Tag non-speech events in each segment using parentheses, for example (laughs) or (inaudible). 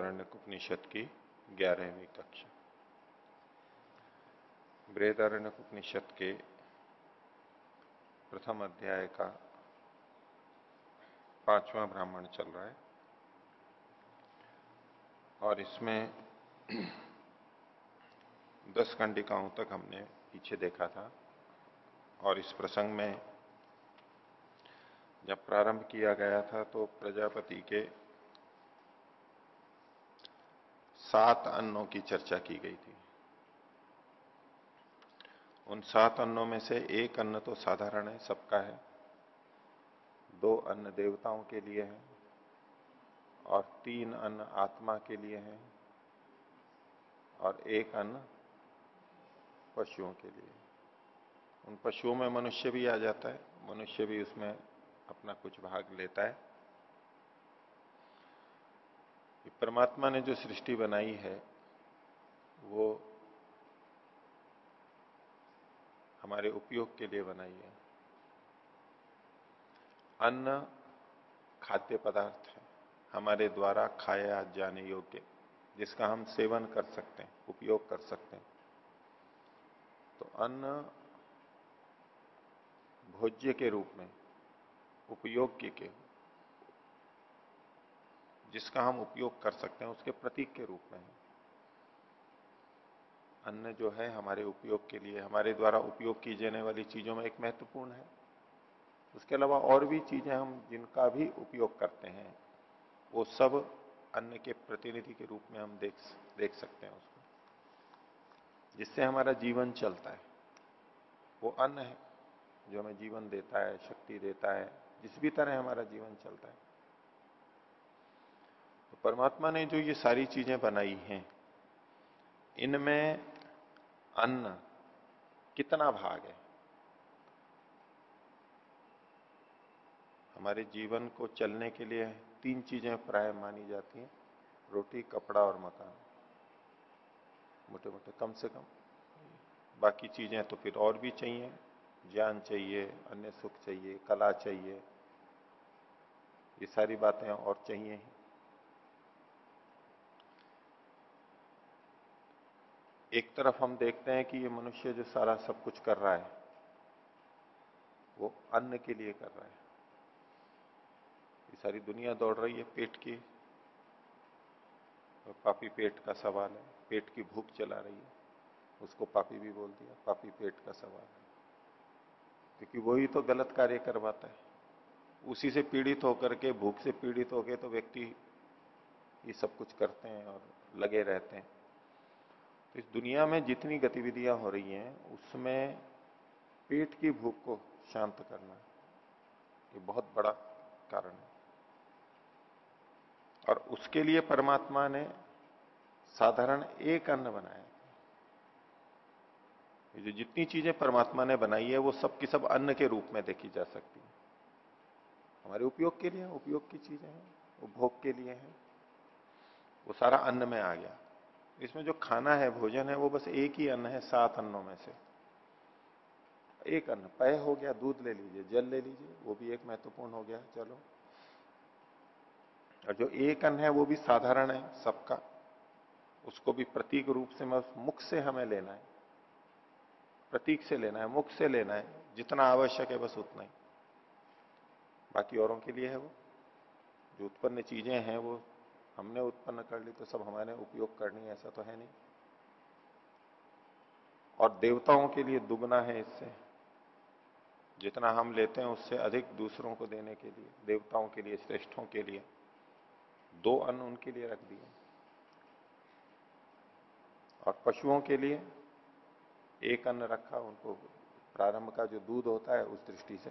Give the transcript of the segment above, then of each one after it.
बृहदारण्य उपनिषद की ग्यारहवीं कक्षा। बृहदारण्य उपनिषद के प्रथम अध्याय का पांचवा ब्राह्मण चल रहा है। और इसमें (clears throat) दस खंडिकाओं तक हमने पीछे देखा था। और इस प्रसंग में जब प्रारंभ किया गया था तो प्रजापति के सात अन्नों की चर्चा की गई थी। उन सात अन्नों में से एक अन्न तो साधारण है, सबका है। दो अन्न देवताओं के लिए है और तीन अन्न आत्मा के लिए है और एक अन्न पशुओं के लिए। उन पशुओं में मनुष्य भी आ जाता है, मनुष्य भी उसमें अपना कुछ भाग लेता है। परमात्मा ने जो सृष्टि बनाई है, वो हमारे उपयोग के लिए बनाई है। अन्न खाद्य पदार्थ है, हमारे द्वारा खाया जाने योग्य, जिसका हम सेवन कर सकते हैं, उपयोग कर सकते हैं। तो अन्न भोज्य के रूप में उपयोग के जिसका हम उपयोग कर सकते हैं, उसके प्रतीक के रूप में अन्न जो है हमारे उपयोग के लिए, हमारे द्वारा उपयोग की जाने वाली चीज़ों में एक महत्वपूर्ण है। उसके अलावा और भी चीज़ें हम जिनका भी उपयोग करते हैं, वो सब अन्न के प्रतिनिधि के रूप में हम देख देख सकते हैं उसको। जिससे हमारा जीवन चलता है, वो अन्न है जो हमें जीवन देता है, शक्ति देता है, जिस भी तरह हमारा जीवन चलता है। परमात्मा ने जो ये सारी चीज़ें बनाई हैं, इनमें अन्न कितना भाग है? हमारे जीवन को चलने के लिए तीन चीज़ें प्राय मानी जाती हैं, रोटी, कपड़ा और मकान। मोटे मोटे कम से कम। बाकी चीज़ें तो फिर और भी चाहिए। ज्ञान चाहिए, अन्य सुख चाहिए, कला चाहिए। ये सारी बातें और चाहिए ही। एक तरफ़ हम देखते हैं कि ये मनुष्य जो सारा सब कुछ कर रहा है, वो अन्न के लिए कर रहा है। ये सारी दुनिया दौड़ रही है पेट की, और पापी पेट का सवाल है। पेट की भूख चला रही है। उसको पापी भी बोल दिया, पापी पेट का सवाल है। क्योंकि वही तो गलत कार्य करवाता है। उसी से पीड़ित होकर के, भूख से पीड़ित होकर तो व्यक्ति ये सब कुछ करते हैं और लगे रहते हैं। इस दुनिया में जितनी गतिविधियाँ हो रही हैं, उसमें पेट की भूख को शांत करना ये बहुत बड़ा कारण है। और उसके लिए परमात्मा ने साधारण एक अन्न बनाया। जो जितनी चीज़ें परमात्मा ने बनाई है, वो सब की सब अन्न के रूप में देखी जा सकती है। हमारे उपयोग के लिए उपयोग की चीज़ें हैं उपभोग के लिए हैं, वो सारा अन्न में आ गया। इसमें जो खाना है, भोजन है, वो बस एक ही अन्न है, सात अन्नों में से। एक अन्न, पय हो गया, दूध ले लीजिए, जल ले लीजिए, वो भी एक महत्वपूर्ण हो गया, चलो। और जो एक अन्न है, वो भी साधारण है, सबका। उसको भी प्रतीक रूप से मुख से हमें लेना है। प्रतीक से लेना है, मुख से लेना है, जितना आवश्यक है बस उतना ही। बाकी औरों के लिए है वो। जो उत्पन्न चीज़ें हैं, वो हमने उत्पन्न कर ली तो सब हमारे उपयोग करनी है, ऐसा तो है नहीं। और देवताओं के लिए दुगना है इससे। जितना हम लेते हैं उससे अधिक दूसरों को देने के लिए, देवताओं के लिए, श्रेष्ठों के लिए। दो अन्न उनके लिए रख दिए। और पशुओं के लिए एक अन्न रखा, उनको प्रारंभ का जो दूध होता है उस दृष्टि से।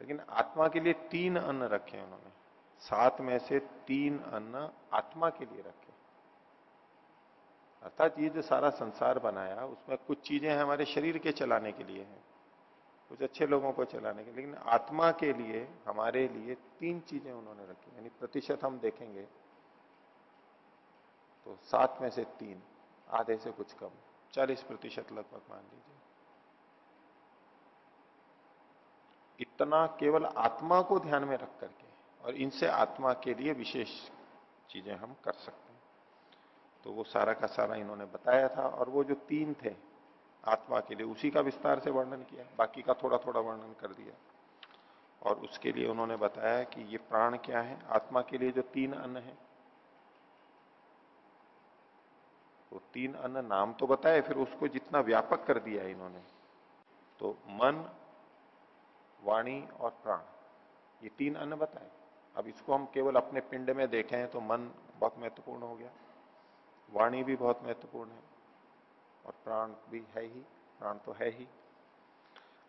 लेकिन आत्मा के लिए तीन अन्न रखे उन्होंने। सात में से तीन अन्न आत्मा के लिए रखे। अर्थात ये जो सारा संसार बनाया, उसमें कुछ चीज़ें हमारे शरीर के चलाने के लिए हैं, कुछ अच्छे लोगों को चलाने के लेकिन आत्मा के लिए, हमारे लिए तीन चीज़ें उन्होंने रखी यानी प्रतिशत हम देखेंगे तो सात में से तीन, आधे से कुछ कम, चालीस प्रतिशत लगभग मान लीजिए। इतना केवल आत्मा को ध्यान में रख करके और इनसे आत्मा के लिए विशेष चीज़ें हम कर सकते हैं। तो वो सारा का सारा इन्होंने बताया था और वो जो तीन थे, आत्मा के लिए, उसी का विस्तार से वर्णन किया। बाकी का थोड़ा थोड़ा वर्णन कर दिया। और उसके लिए उन्होंने बताया कि ये प्राण क्या है? आत्मा के लिए जो तीन अन्न है। वो तीन अन्न नाम तो बताए, फिर उसको जितना व्यापक कर दिया इन्होंने। तो मन, वाणी और प्राण, ये तीन अन्न बताए। अब इसको हम केवल अपने पिंड में देखें तो मन बहुत महत्वपूर्ण हो गया। वाणी भी बहुत महत्वपूर्ण है। और प्राण भी है ही, प्राण तो है ही।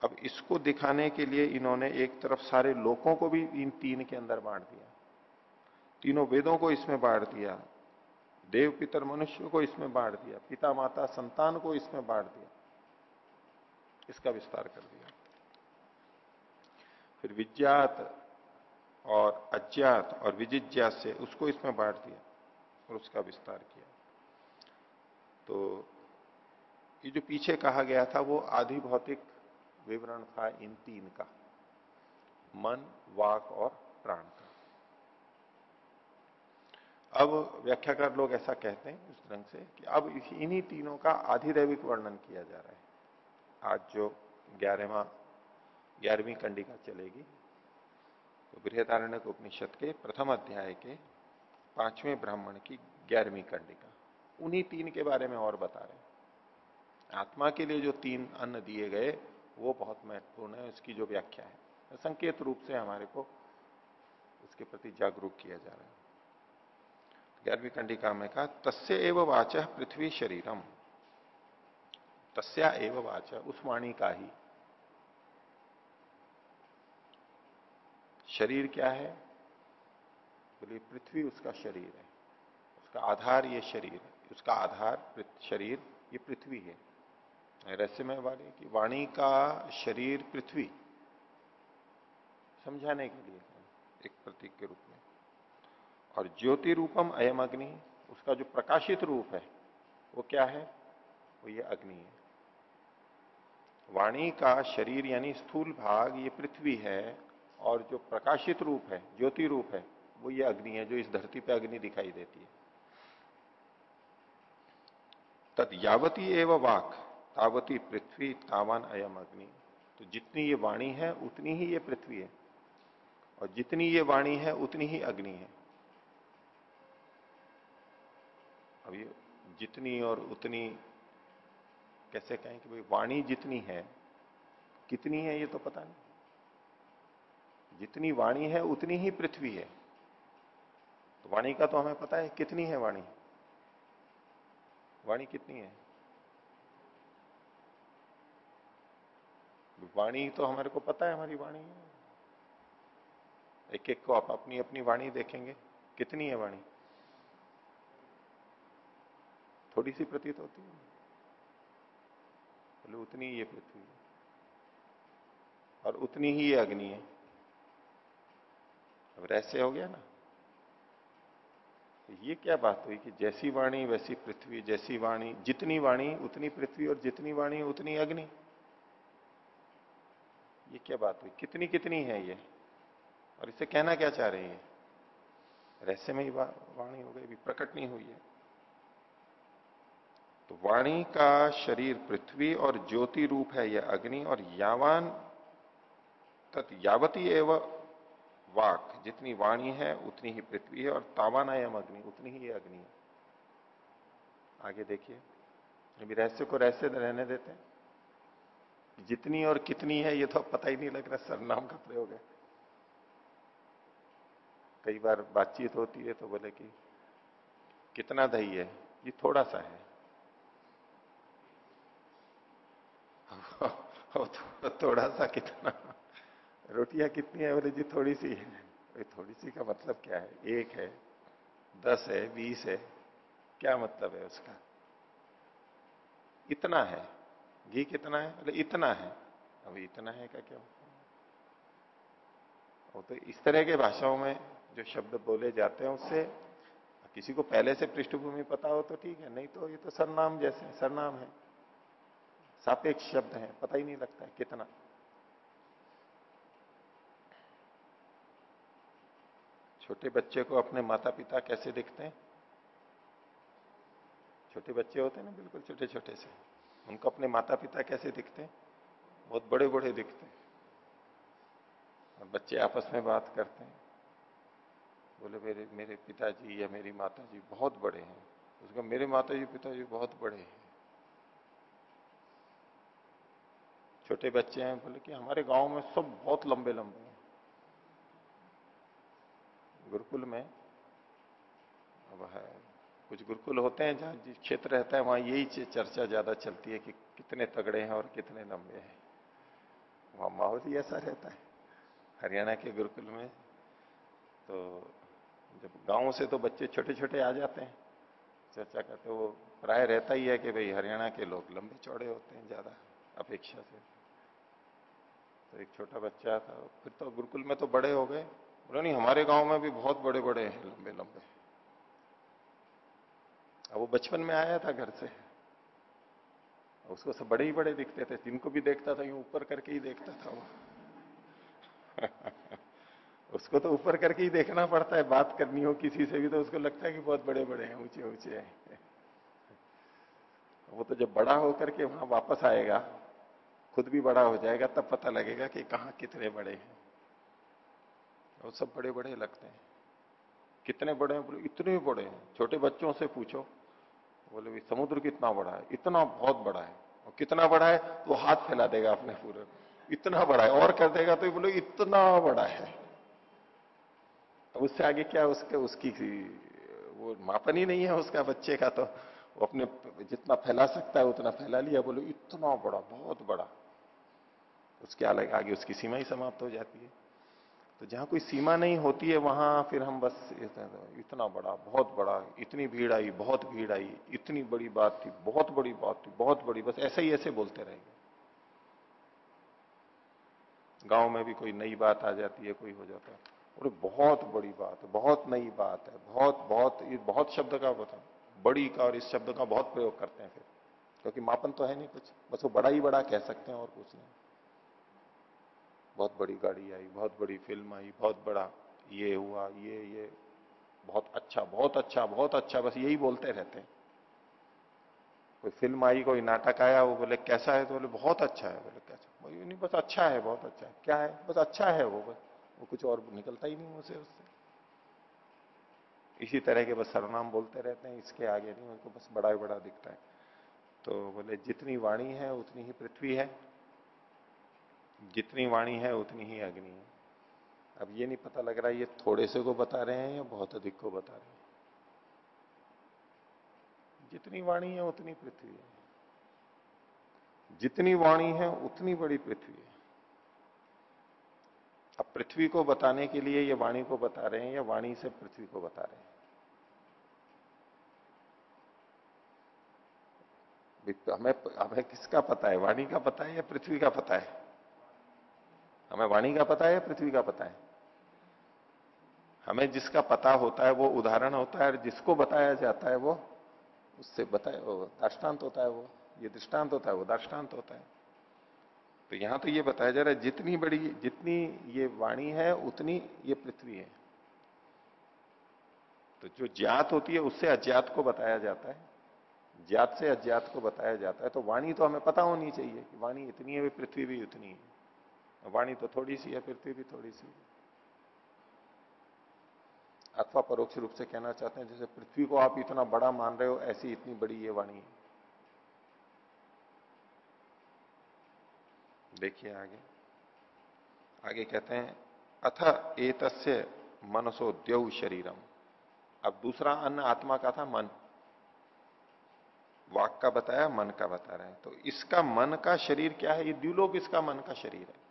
अब इसको दिखाने के लिए इन्होंने एक तरफ़ सारे लोगों को भी इन तीन के अंदर बांट दिया। तीनों वेदों को इसमें बांट दिया। देव पितर मनुष्य को इसमें बांट दिया। पिता माता संतान को इसमें बांट दिया। इसका विस्तार कर दिया। फिर विज्ञात और अज्ञात और विजिज्ञात से उसको इसमें बांट दिया और उसका विस्तार किया। तो ये जो पीछे कहा गया था, वो आधि भौतिक विवरण था इन तीन का। मन, वाक और प्राण का। अब व्याख्याकार लोग ऐसा कहते हैं इस ढंग से कि अब इन्हीं तीनों का आधिदैविक वर्णन किया जा रहा है। आज जो ग्यारहवा, ग्यारहवीं कंडिका चलेगी तो बृहदारण्य उपनिषद के प्रथम अध्याय के पाँचवें ब्राह्मण की ग्यारहवीं कंडिका उन्हीं तीन के बारे में और बता रहे हैं। आत्मा के लिए जो तीन अन्न दिए गए, वो बहुत महत्वपूर्ण है उसकी जो व्याख्या है। संकेत रूप से हमारे को उसके प्रति जागरूक किया जा रहा है। ग्यारहवीं कंडिका में कहा, तस्य एव वाच पृथ्वी शरीरम। तस्या एव वाच, उस वाणी का ही। शरीर क्या है? बोलिए, पृथ्वी उसका शरीर है। उसका आधार ये शरीर है। उसका आधार शरीर, ये पृथ्वी है। रहस्यमय वाणी की वाणी का शरीर पृथ्वी। समझाने के लिए एक प्रतीक के रूप में। और ज्योति रूपम अयम अग्नि, उसका जो प्रकाशित रूप है, वो क्या है? वो ये अग्नि है। वाणी का शरीर यानी स्थूल भाग, ये पृथ्वी है और जो प्रकाशित रूप है, ज्योति रूप है, वो ये अग्नि है जो इस धरती पे अग्नि दिखाई देती है। तद यावती एवं वाक, तावती पृथ्वी, तावान अयम अग्नि। तो जितनी ये वाणी है, उतनी ही ये पृथ्वी है। और जितनी ये वाणी है, उतनी ही अग्नि है। अब ये जितनी और उतनी, कैसे कहें कि भाई वाणी जितनी है, कितनी है ये तो पता नहीं। जितनी वाणी है, उतनी ही पृथ्वी है। तो वाणी का तो हमें पता है कितनी है वाणी। वाणी कितनी है? वाणी तो हमारे को पता है, हमारी वाणी एक एक को आप अपनी अपनी वाणी देखेंगे, कितनी है वाणी। थोड़ी सी प्रतीत होती है। बोले, उतनी ही ये पृथ्वी है और उतनी ही ये अग्नि है। अब ऐसे हो गया ना। तो ये क्या बात हुई कि जैसी वाणी वैसी पृथ्वी, जैसी वाणी, जितनी वाणी, उतनी पृथ्वी और जितनी वाणी, उतनी अग्नि। ये क्या बात हुई? कितनी कितनी है ये? और इसे कहना क्या चाह रही है? रहस्य में ही वाणी हो गई भी प्रकट नहीं हुई है। तो वाणी का शरीर पृथ्वी और ज्योति रूप है, यह अग्नि, और यावान तत् यावती एवं वाक, जितनी वाणी है, उतनी ही पृथ्वी है, और तावानायम अग्नि, उतनी ही अग्नि है। आगे देखिए, अभी रहस्य को रहस्य रहने देते हैं। जितनी और कितनी है, ये तो पता ही नहीं लग रहा, सरनाम का प्रयोग है। कई बार बातचीत होती है तो बोले कि, कितना दही है? ये थोड़ा सा है। (laughs) थोड़ा सा कितना रोटियाँ कितनी है बोले, जी थोड़ी सी है। थोड़ी सी का मतलब क्या है? एक है, दस है, बीस है, क्या मतलब है उसका? इतना है। घी कितना है? बोले, इतना है। अब इतना है का क्या वो तो इस तरह के भाषाओं में जो शब्द बोले जाते हैं उससे, किसी को पहले से पृष्ठभूमि पता हो तो ठीक है, नहीं तो ये तो सरनाम जैसे, सरनाम है। सापेक्ष शब्द है, पता ही नहीं लगता है कितना। छोटे बच्चे को अपने माता पिता कैसे दिखते हैं? छोटे बच्चे होते हैं ना, बिल्कुल छोटे छोटे से। उनको अपने माता पिता कैसे दिखते हैं? बहुत बड़े बड़े दिखते हैं। और बच्चे आपस में बात करते हैं। बोले, मेरे मेरे पिताजी या मेरी माता जी बहुत बड़े हैं। उसका, मेरे माता जी पिताजी बहुत बड़े हैं। छोटे बच्चे हैं, बोले कि, हमारे गाँव में सब बहुत लंबे लंबे गुरुकुल में, अब है, कुछ गुरुकुल होते हैं जहाँ जिस क्षेत्र रहता है, वहाँ यही चर्चा ज़्यादा चलती है कि कितने तगड़े हैं और कितने लंबे हैं। वहाँ माहौल ही ऐसा रहता है, हरियाणा के गुरुकुल में। तो जब गाँव से तो बच्चे छोटे छोटे आ जाते हैं, चर्चा करते वो प्राय रहता ही है कि भाई हरियाणा के लोग लंबे चौड़े होते हैं ज़्यादा अपेक्षा से। तो एक छोटा बच्चा था, फिर तो गुरुकुल में तो बड़े हो गए। बोले, नहीं, हमारे गाँव में भी बहुत बड़े बड़े हैं, लंबे लंबे। अब वो बचपन में आया था घर से। उसको सब बड़े ही बड़े दिखते थे, जिनको भी देखता था, यूँ ऊपर करके ही देखता था वो। (laughs) उसको तो ऊपर करके ही देखना पड़ता है, बात करनी हो किसी से भी तो उसको लगता है कि बहुत बड़े बड़े हैं, ऊँचे ऊँचे हैं। (laughs) वो तो जब बड़ा होकर के वहाँ वापस आएगा, खुद भी बड़ा हो जाएगा, तब पता लगेगा कि कहा कितने बड़े हैं। वो सब बड़े बड़े लगते हैं। कितने बड़े हैं, बोले, इतने बड़े हैं। छोटे बच्चों से पूछो। बोले भी समुद्र कितना बड़ा है? इतना बहुत बड़ा है। और कितना बड़ा है? तो हाथ फैला देगा अपने पूरे। इतना बड़ा है। और कर देगा। तो बोले, इतना बड़ा है। उससे आगे क्या उसके, उसकी, वो मापन ही नहीं है उसका बच्चे का तो। वो अपने जितना फैला सकता है, उतना फैला लिया। बोलो, इतना बड़ा, बहुत बड़ा। उसके आगे उसकी सीमा ही समाप्त हो जाती है। तो जहाँ कोई सीमा नहीं होती है, वहाँ फिर हम बस इतना बड़ा, बहुत बड़ा, इतनी भीड़ आई, बहुत भीड़ आई, इतनी बड़ी बात थी, बहुत बड़ी बात थी, बहुत बड़ी, बस ऐसे ही ऐसे बोलते रहेंगे गाँव में भी कोई नई बात आ जाती है, कोई हो जाता है। और बहुत बड़ी बात है बहुत नई बात है, बहुत बहुत, ये बहुत शब्द का बता बड़ी का और इस शब्द का बहुत प्रयोग करते हैं फिर। क्योंकि मापन तो है नहीं कुछ, बस वो बड़ा ही बड़ा कह सकते हैं और कुछ नहीं। बहुत बड़ी गाड़ी आई, बहुत बड़ी फ़िल्म आई, बहुत बड़ा ये हुआ, ये ये। बहुत अच्छा बहुत अच्छा बहुत अच्छा बस यही बोलते रहते हैं। कोई फ़िल्म आई, कोई नाटक आया, वो बोले, कैसा है? तो बोले, बहुत अच्छा है। बोले, कैसा? नहीं, बस अच्छा है, बहुत अच्छा है। क्या है? बस अच्छा है वो, बस, वो कुछ और निकलता ही नहीं उसे उससे। इसी तरह के बस सरनाम बोलते रहते हैं, इसके आगे नहीं, उनको बस बड़ा बड़ा दिखता है। तो बोले, जितनी वाणी है, उतनी ही पृथ्वी है। जितनी वाणी है, उतनी ही अग्नि है। अब ये नहीं पता लग रहा ये थोड़े से को बता रहे हैं या बहुत अधिक को बता रहे हैं? जितनी वाणी है, उतनी पृथ्वी है। जितनी वाणी है, उतनी बड़ी पृथ्वी है। अब पृथ्वी को बताने के लिए ये वाणी को बता रहे हैं या वाणी से पृथ्वी को बता रहे हैं? हमें हमें किसका पता है? वाणी का पता है या पृथ्वी का पता है? हमें वाणी का पता है पृथ्वी का पता है? हमें जिसका पता होता है वो उदाहरण होता है और जिसको बताया जाता है वो उससे बताया, वो दृष्टांत होता है वो, ये दृष्टांत होता है, वो दृष्टांत होता है। तो यहाँ तो ये बताया जा रहा है, जितनी बड़ी, जितनी ये वाणी है, उतनी ये पृथ्वी है। तो जो ज्ञात होती है, उससे अज्ञात को बताया जाता है। ज्ञात से अज्ञात को बताया जाता है। तो वाणी तो हमें पता होनी चाहिए कि वाणी इतनी है, पृथ्वी भी उतनी है। वाणी तो थोड़ी सी है पृथ्वी भी थोड़ी सी अथवा परोक्ष रूप से कहना चाहते हैं जैसे पृथ्वी को आप इतना बड़ा मान रहे हो ऐसी इतनी बड़ी ये वाणी है देखिए आगे आगे कहते हैं अथ एतस्य मनसो द्यव शरीरम अब दूसरा अन्न आत्मा का था मन वाक का बताया मन का बता रहे हैं तो इसका मन का शरीर क्या है ये द्व्यूलोक इसका मन का शरीर है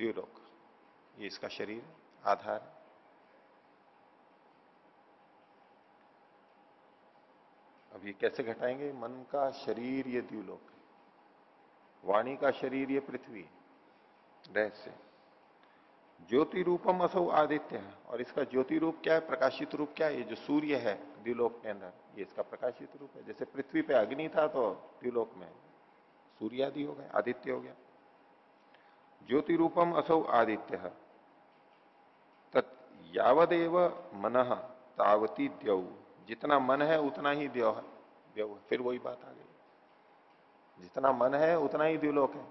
द्व्यूलोक ये इसका शरीर, आधार। अब ये कैसे घटाएँगे? मन का शरीर ये द्व्यूलोक वाणी का शरीर ये पृथ्वी रहस्य ज्योति रूपम असो आदित्य है। और इसका ज्योति रूप क्या है? प्रकाशित रूप क्या है? ये जो सूर्य है द्व्यूलोक के अंदर, ये इसका प्रकाशित रूप है। जैसे पृथ्वी पे अग्नि था तो द्व्यूलोक में सूर्य आदि हो गया आदित्य हो गया। ज्योति रूपम असौ आदित्य। यावदेव मन तावती द्यऊ जितना मन है, उतना ही द्यौ है। द्यौ फिर वही बात आ गई जितना मन है, उतना ही द्विलोक है।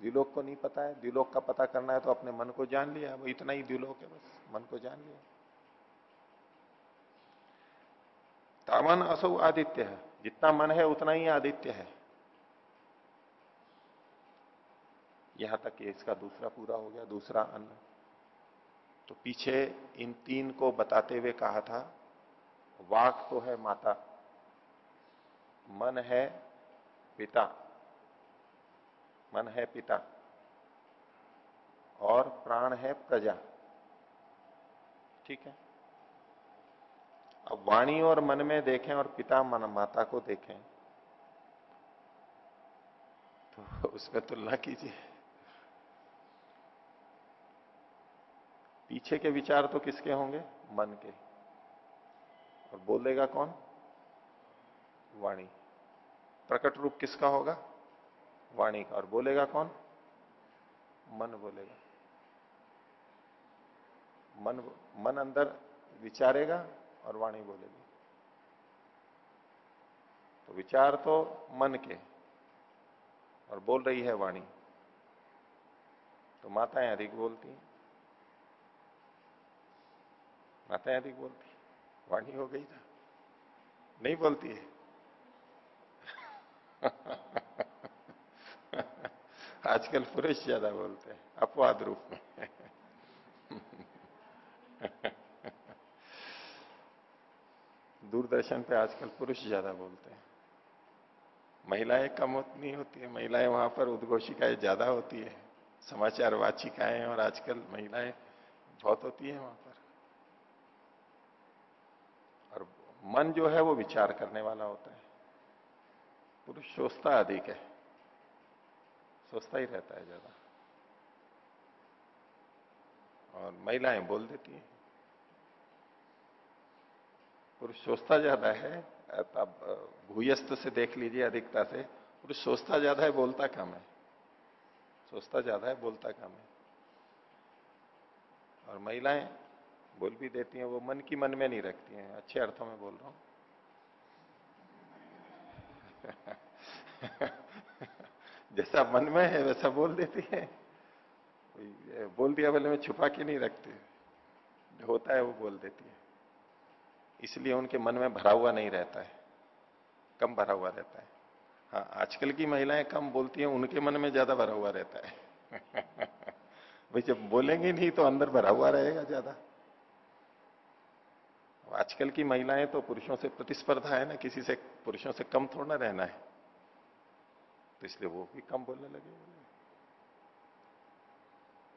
द्विलोक को नहीं पता है। द्विलोक का पता करना है तो अपने मन को जान लिया वो इतना ही द्विलोक है बस। मन को जान लिया तामन असो आदित्य है। जितना मन है, उतना ही आदित्य है। यहाँ तक इसका दूसरा पूरा हो गया, दूसरा अन्न। तो पीछे इन तीन को बताते हुए कहा था, वाक तो है माता, मन है पिता, मन है पिता, और प्राण है प्रजा। ठीक है? अब वाणी और मन में देखें और पिता मन, माता को देखें तो उसमें तुलना कीजिए। पीछे के विचार तो किसके होंगे? मन के। और बोलेगा कौन? वाणी। प्रकट रूप किसका होगा? वाणी का। और बोलेगा कौन? मन बोलेगा। मन मन अंदर विचारेगा और वाणी बोलेगी। तो विचार तो मन के। और बोल रही है वाणी। तो माताएँ अधिक बोलती हैं। माताएँ अधिक बोलती वाणी हो गई ना। नहीं बोलती है? (laughs) आजकल पुरुष ज़्यादा बोलते हैं, अपवाद रूप में। (laughs) दूरदर्शन पे आजकल पुरुष ज़्यादा बोलते हैं। महिलाएँ कम नहीं होती है। महिलाएँ वहाँ पर उद्घोषिकाएँ ज़्यादा होती है, समाचार वाचिकाएँ और आजकल महिलाएँ बहुत होती है वहाँ पर और मन जो है वो विचार करने वाला होता है। पुरुष सोचता अधिक है। सोचता ही रहता है ज़्यादा। और महिलाएँ बोल देती हैं। पुरुष सोचता ज़्यादा है, अब भूयस्त से देख लीजिए अधिकता से, पुरुष सोचता ज़्यादा है, बोलता कम है। सोचता ज़्यादा है, बोलता कम है। और महिलाएँ बोल भी देती हैं, वो मन की मन में नहीं रखती हैं। अच्छे अर्थों में बोल रहा हूँ। (laughs) जैसा मन में है, वैसा बोल देती है। बोल दिया बोले, में छुपा के नहीं रखते। जो होता है, वो बोल देती है। इसलिए उनके मन में भरा हुआ नहीं रहता है। कम भरा हुआ रहता है। हाँ आजकल की महिलाएँ कम बोलती हैं, उनके मन में ज़्यादा भरा हुआ रहता है। (laughs) भाई, जब बोलेंगे नहीं तो अंदर भरा हुआ रहेगा ज़्यादा। आजकल की महिलाएँ तो पुरुषों से प्रतिस्पर्धा है ना, किसी से पुरुषों से कम थोड़ा रहना है। तो इसलिए वो भी कम बोलने लगे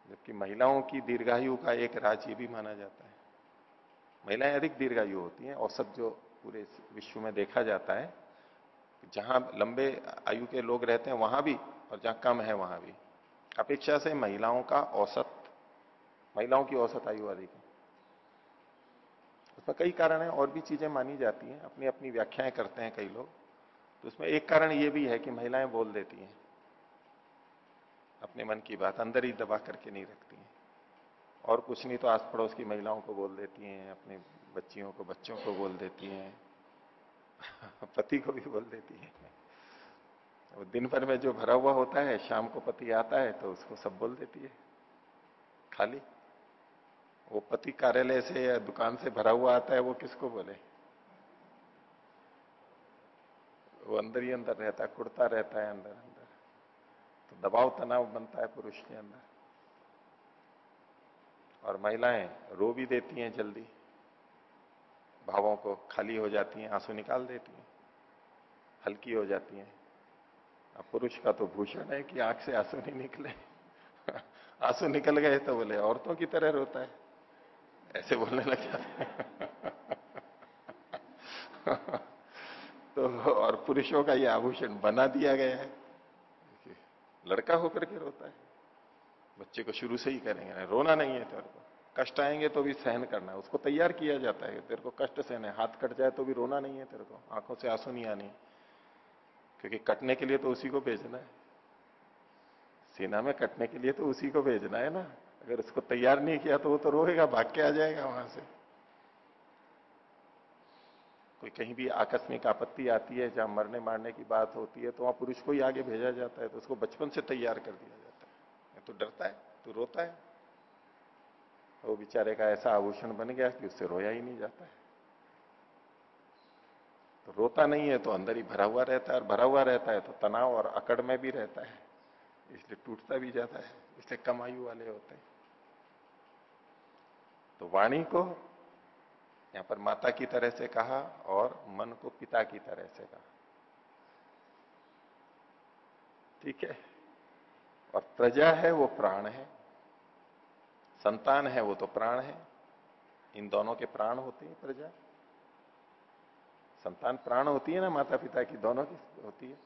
जबकि महिलाओं की दीर्घायु का एक राज ये भी माना जाता है। महिलाएँ अधिक दीर्घायु होती हैं, औसत जो पूरे विश्व में देखा जाता है, जहाँ लंबे आयु के लोग रहते हैं वहाँ भी और जहाँ कम है वहाँ भी। अपेक्षा से महिलाओं का औसत, महिलाओं की औसत आयु अधिक है। उसमें कई कारण है, और भी चीज़ें मानी जाती हैं, अपनी अपनी व्याख्याएँ करते हैं कई लोग। तो उसमें एक कारण ये भी है कि महिलाएँ बोल देती हैं, अपने मन की बात अंदर ही दबा करके नहीं रखती हैं। और कुछ नहीं तो आस पड़ोस की महिलाओं को बोल देती हैं, अपने बच्चियों को, बच्चों को बोल देती हैं, (laughs) पति को भी बोल देती है। वो दिन भर में जो भरा हुआ होता है, शाम को पति आता है तो उसको सब बोल देती है, खाली। वो पति कार्यालय से या दुकान से भरा हुआ आता है, वो किसको बोले? वो अंदर ही अंदर रहता है कुर्ता रहता है अंदर अंदर। तो दबाव, तनाव बनता है पुरुष के अंदर। और महिलाएँ रो भी देती हैं जल्दी। भावों को खाली हो जाती हैं, आँसू निकाल देती हैं। हल्की हो जाती हैं। अब पुरुष का तो भूषण है कि आँख से आँसू नहीं निकले। (laughs) आँसू निकल गए तो बोले, औरतों की तरह रोता है। ऐसे बोलने लग जाते तो और पुरुषों का ये आभूषण बना दिया गया है। लड़का होकर के रोता है। बच्चे को शुरू से ही करेंगे रोना नहीं है तेरे को। कष्ट आएँगे तो भी सहन करना। है उसको तैयार किया जाता है तेरे को कष्ट सहन है। हाथ कट जाए तो भी रोना नहीं है तेरे को। आँखों से आँसू नहीं आनी। क्योंकि कटने के लिए तो उसी को भेजना है। सेना में कटने के लिए तो उसी को भेजना है ना। अगर उसको तैयार नहीं किया तो वो तो रोएगा, भाग के आ जाएगा वहाँ से। कोई कहीं भी आकस्मिक आपत्ति आती है, जहाँ मरने मारने की बात होती है तो वहाँ पुरुष को ही आगे भेजा जाता है तो उसको बचपन से तैयार कर दिया जाता है। तो डरता है तो रोता है। वो बेचारे का ऐसा आभूषण बन गया कि उससे रोया ही नहीं जाता है। तो रोता नहीं है तो अंदर ही भरा हुआ रहता है, और भरा हुआ रहता है तो तनाव और अकड़ में भी रहता है, इसलिए टूटता भी जाता है, इसलिए कम आयु वाले होते हैं। तो वाणी को यहाँ पर माता की तरह से कहा और मन को पिता की तरह से कहा। ठीक है? और प्रजा है, वो प्राण है। संतान है, वो तो प्राण है। इन दोनों के प्राण होते हैं प्रजा। संतान प्राण होती है ना माता पिता की? दोनों की होती है।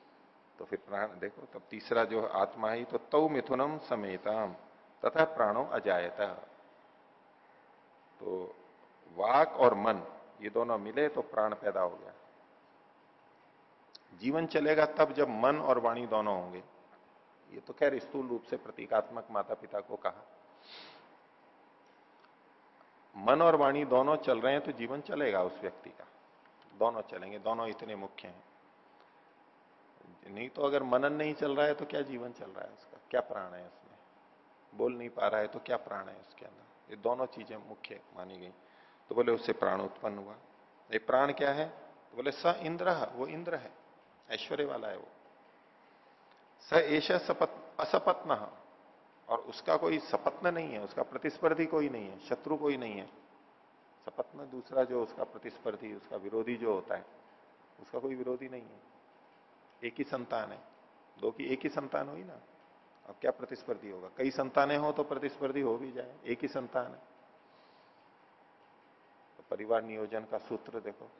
तो फिर प्राण, देखो, तब तीसरा जो आत्मा ही तो तौ मिथुनम समेतम, तथा प्राणो अजायता। तो वाक और मन, ये दोनों मिले तो प्राण पैदा हो गया। जीवन चलेगा तब जब मन और वाणी दोनों होंगे। ये तो खैर स्थूल रूप से प्रतीकात्मक माता पिता को कहा। मन और वाणी दोनों चल रहे हैं तो जीवन चलेगा उस व्यक्ति का। दोनों चलेंगे, दोनों इतने मुख्य हैं। नहीं तो अगर मनन नहीं चल रहा है तो क्या जीवन चल रहा है उसका? क्या प्राण है उसमें? बोल नहीं पा रहा है तो क्या प्राण है उसके अंदर? ये दोनों चीज़ें मुख्य मानी गई। तो बोले उससे प्राण उत्पन्न हुआ। ये प्राण क्या है? तो बोले स इंद्र वो इंद्र है, ऐश्वर्य वाला है वो। स एश सपत, असपत्न और उसका कोई सपत्न नहीं है, उसका प्रतिस्पर्धी कोई नहीं है, शत्रु कोई नहीं है। सपत्न दूसरा जो उसका प्रतिस्पर्धी, उसका विरोधी जो होता है, उसका कोई विरोधी नहीं है। एक ही संतान है। दो की एक ही संतान हुई ना? अब क्या प्रतिस्पर्धी होगा? कई संतानें हो तो प्रतिस्पर्धी हो भी जाए। एक ही संतान है। तो परिवार नियोजन का सूत्र देखो।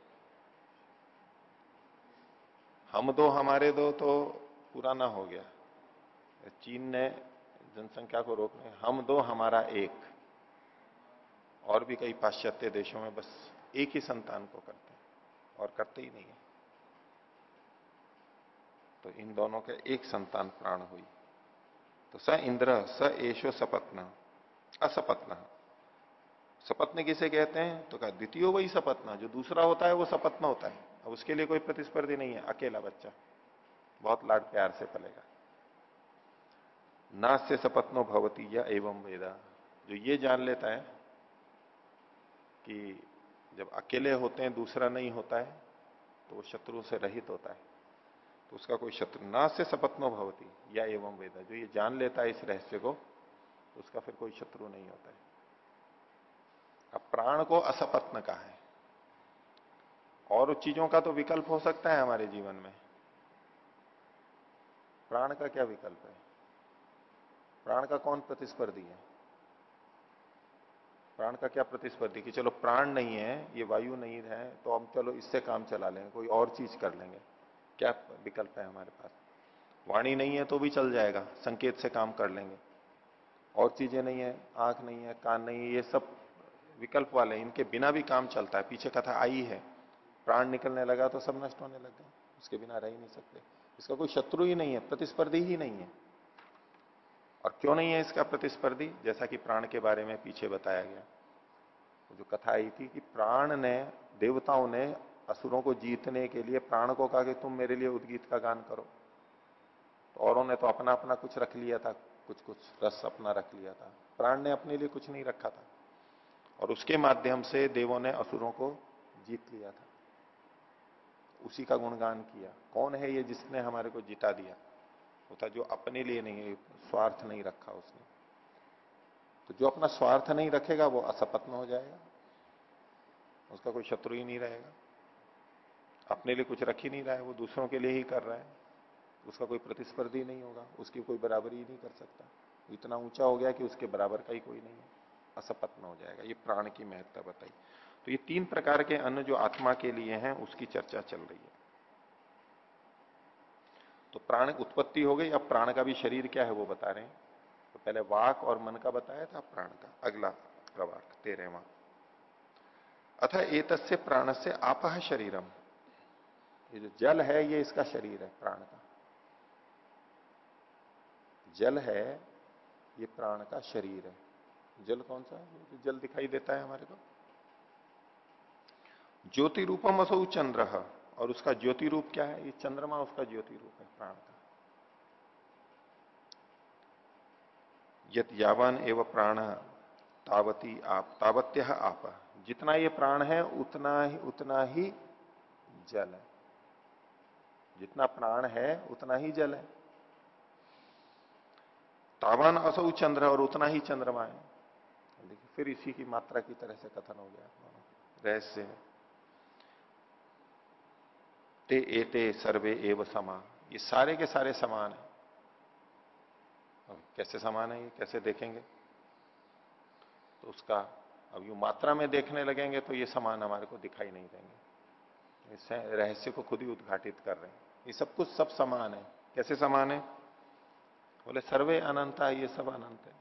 हम दो, हमारे दो तो पुराना हो गया। चीन ने जनसंख्या को रोकने हम दो, हमारा एक। और भी कई पाश्चात्य देशों में बस एक ही संतान को करते हैं और करते ही नहीं है। तो इन दोनों के एक संतान प्राण हुई। तो स इंद्र, स एशो सपत्न, असपत्न। सपत्न किसे कहते हैं? तो कहा, द्वितीय वही सपत्न, जो दूसरा होता है वो सपत्न होता है। अब उसके लिए कोई प्रतिस्पर्धी नहीं है, अकेला बच्चा। बहुत लाड प्यार से पलेगा। नास्य सपत्नो भवती या एवं वेदा। जो ये जान लेता है कि जब अकेले होते हैं, दूसरा नहीं होता है तो वो शत्रु से रहित होता है। तो उसका कोई शत्रु ना से सपत्नो भवती। या एवं वेदा, जो ये जान लेता है इस रहस्य को तो उसका फिर कोई शत्रु नहीं होता है। अब प्राण को असपत्न का है। और चीज़ों का तो विकल्प हो सकता है हमारे जीवन में। प्राण का क्या विकल्प है? प्राण का कौन प्रतिस्पर्धी है? प्राण का क्या प्रतिस्पर्धी? कि चलो प्राण नहीं है, ये वायु नहीं है तो हम चलो इससे काम चला लेंगे, कोई और चीज़ कर लेंगे। क्या विकल्प है हमारे पास? वाणी नहीं है तो भी चल जाएगा, संकेत से काम कर लेंगे। और चीज़ें नहीं है, आँख नहीं है, कान नहीं है, ये सब विकल्प वाले इनके बिना भी काम चलता है, पीछे कथा आई है। प्राण निकलने लगा तो सब नष्ट होने लग गए, उसके बिना रह ही नहीं सकते। इसका कोई शत्रु ही नहीं है, प्रतिस्पर्धी ही नहीं है। और क्यों नहीं है इसका प्रतिस्पर्धी? जैसा कि प्राण के बारे में पीछे बताया गया। जो कथा आई थी कि प्राण ने, देवताओं ने असुरों को जीतने के लिए, प्राण को कहा कि तुम मेरे लिए उद्गीत का गान करो। औरों ने तो अपना अपना कुछ रख लिया था कुछ कुछ रस अपना रख लिया था। प्राण ने अपने लिए कुछ नहीं रखा था। और उसके माध्यम से देवों ने असुरों को जीत लिया था। उसी का गुणगान किया। कौन है ये जिसने हमारे को जिता दिया? वो था जो अपने लिए नहीं, स्वार्थ नहीं रखा उसने। तो जो अपना स्वार्थ नहीं रखेगा, वो असपत्न हो जाएगा। उसका कोई शत्रु ही नहीं रहेगा। अपने लिए कुछ रख ही नहीं रहा है, वो दूसरों के लिए ही कर रहा है। उसका कोई प्रतिस्पर्धी नहीं होगा, उसकी कोई बराबरी नहीं कर सकता। इतना ऊँचा हो गया कि उसके बराबर का ही कोई नहीं है। असपत्न हो जाएगा। ये प्राण की महत्ता बताई। तो ये तीन प्रकार के अन्न जो आत्मा के लिए हैं, उसकी चर्चा चल रही है। तो प्राण उत्पत्ति हो गई। अब प्राण का भी शरीर क्या है वो बता रहे हैं। तो पहले वाक और मन का बताया था, प्राण का। अगला प्रवाक, तेरहवा। अथा एक प्राण से आप शरीरम। ये जो जल है, ये इसका शरीर है, प्राण का। जल है, ये प्राण का शरीर है। जल कौन सा है? जल दिखाई देता है हमारे को। ज्योति रूपम असो चंद्र, और उसका ज्योति रूप क्या है? ये चंद्रमा, उसका ज्योति रूप है, प्राण का। यत यावन एवं प्राण तावती आप, तावत्य आप। जितना ये प्राण है, उतना ही उतना ही जल है। जितना प्राण है, उतना ही जल है। तावान असौ चंद्र और उतना ही चंद्रमा है। देखिए, फिर इसी की मात्रा की तरह से कथन हो गया। रहस्य है। ते एते सर्वे एव समा। ये सारे के सारे समान है। कैसे समान है ये? कैसे देखेंगे? तो उसका अब यू मात्रा में देखने लगेंगे तो ये समान हमारे को दिखाई नहीं देंगे। इस रहस्य को खुद ही उद्घाटित कर रहे हैं। ये सब कुछ सब समान है। कैसे समान है? बोले, सर्वे अनंत है ये सब अनंत है।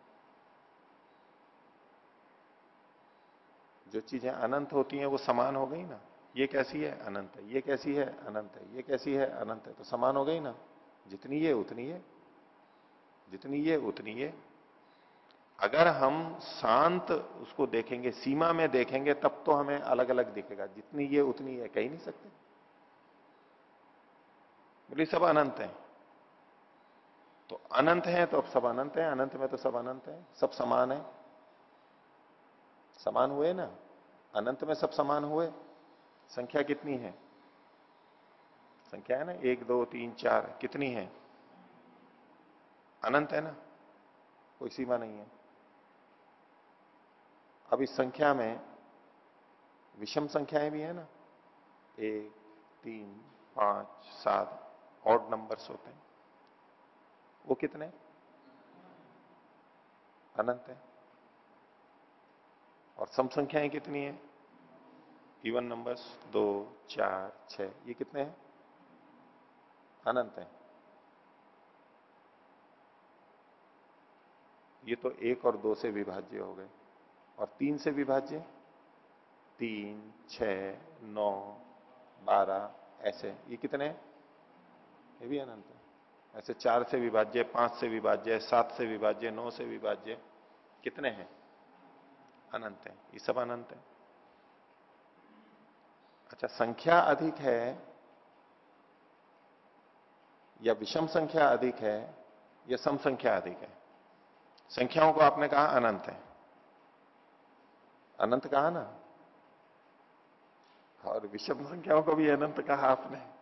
जो चीज़ें अनंत होती हैं, वो समान हो गई ना? ये कैसी है? अनंत है। ये कैसी है? अनंत है। ये कैसी है? अनंत है। तो समान हो गई ना? जितनी ये, उतनी है जितनी ये, उतनी ये। अगर हम शांत उसको देखेंगे, सीमा में देखेंगे, तब तो हमें अलग अलग दिखेगा। जितनी ये, उतनी है कह ही नहीं सकते। बोली, सब अनंत है। तो अनंत है तो अब सब अनंत है, अनंत में तो सब अनंत है, सब समान है। समान हुए ना? अनंत में सब समान हुए। संख्या कितनी है? संख्या है ना? एक, दो, तीन, चार, कितनी है? अनंत है ना? कोई सीमा नहीं है। अब इस संख्या में विषम संख्याएँ भी है ना? एक, तीन, पाँच, सात ऑड नंबर्स होते हैं। वो कितने? अनंत है। और सम संख्याएँ कितनी है? इवन नंबर्स दो, चार छ ये कितने हैं? अनंत है। ये तो एक और दो से विभाज्य हो गए। और तीन से विभाज्य? तीन छ नौ, बारह, ऐसे। ये कितने ये भी अनंत ऐसे चार से विभाज्य, पाँच से विभाज्य, सात से विभाज्य, नौ से विभाज्य, कितने हैं? अनंत है। ये सब अनंत है। अच्छा संख्या अधिक है या विषम संख्या अधिक है या सम संख्या अधिक है? संख्याओं को आपने कहा अनंत है। अनंत कहा ना? और विषम संख्याओं को भी अनंत कहा आपने।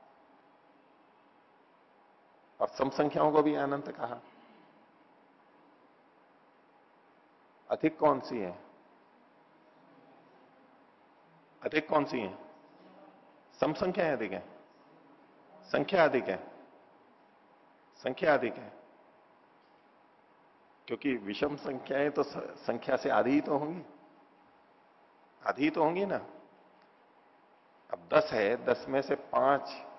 और सम संख्याओं को भी अनंत कहा। अधिक कौन सी है? अधिक कौन सी है? सम संख्याएँ अधिक है। संख्या अधिक है। संख्या अधिक है। क्योंकि विषम संख्याएँ तो संख्या से आधी ही तो होंगी। आधी ही तो होंगी ना। अब दस है, दस में से पाँच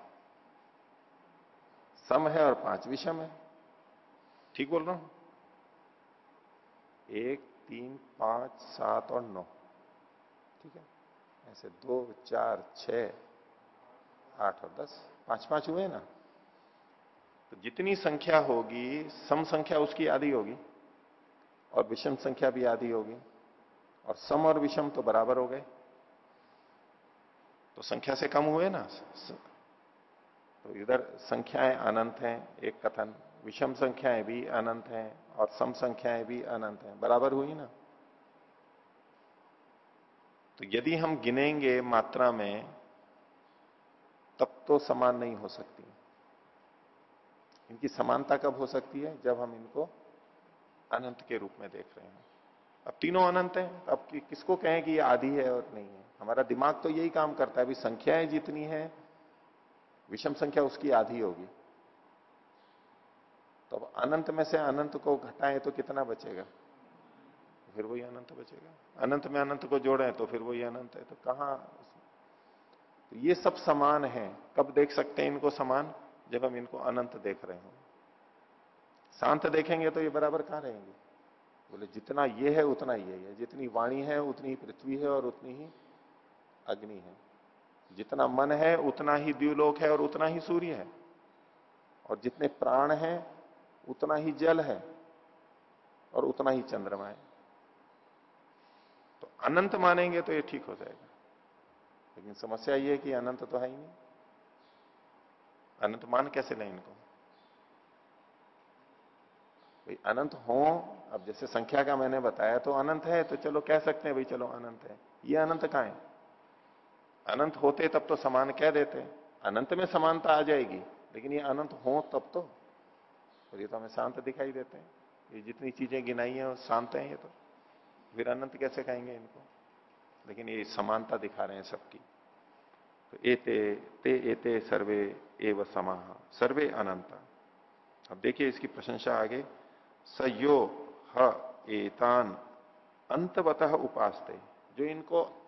सम है और पाँच विषम है। ठीक बोल रहा हूँ? एक, तीन, पाँच, सात और नौ। ठीक है? ऐसे दो, चार छ आठ और दस। पाँच पाँच हुए ना? तो जितनी संख्या होगी, सम संख्या उसकी आधी होगी और विषम संख्या भी आधी होगी और सम और विषम तो बराबर हो गए। तो संख्या से कम हुए ना? तो इधर संख्याएँ अनंत हैं एक कथन। विषम संख्याएँ भी अनंत हैं और सम संख्याएँ भी अनंत हैं। बराबर हुई ना? तो यदि हम गिनेंगे मात्रा में तब तो समान नहीं हो सकती। इनकी समानता कब हो सकती है? जब हम इनको अनंत के रूप में देख रहे हैं। अब तीनों अनंत हैं अब कि, किसको कहें कि ये आदि है और नहीं है? हमारा दिमाग तो यही काम करता है अभी संख्याएँ जितनी है विषम संख्या उसकी आधी होगी। तो अब अनंत में से अनंत को घटाएँ तो कितना बचेगा? फिर वही अनंत बचेगा। अनंत में अनंत को जोड़े तो फिर वही अनंत है। तो कहा? तो ये सब समान है। कब देख सकते हैं इनको समान? जब हम इनको अनंत देख रहे हो। शांत देखेंगे तो ये बराबर कहाँ रहेंगे? बोले, जितना ये है, उतना ये है। जितनी वाणी है, उतनी ही पृथ्वी है और उतनी ही अग्नि है। जितना मन है, उतना ही द्व्यूलोक है और उतना ही सूर्य है। और जितने प्राण हैं, उतना ही जल है और उतना ही चंद्रमा है। तो अनंत मानेंगे तो ये ठीक हो जाएगा। लेकिन समस्या ये है कि अनंत तो है ही नहीं। अनंत मान कैसे लें इनको? भाई, अनंत हो, अब जैसे संख्या का मैंने बताया तो अनंत है तो चलो कह सकते हैं, भाई, चलो अनंत है। ये अनंत कहा है? अनंत होते तब तो समान कह देते अनंत में समानता आ जाएगी, लेकिन ये अनंत हो तब तो। और ये तो हमें शांत दिखाई देते हैं। ये जितनी चीज़ें गिनाई हैं शांत हैं ये तो। फिर अनंत कैसे कहेंगे इनको? लेकिन ये समानता दिखा रहे हैं सबकी। तो एते, ते एते सर्वे एव समाह, सर्वे अनंत। अब देखिए इसकी प्रशंसा आगे। सयो ह एतान, अंतवतः उपासते। जो इनको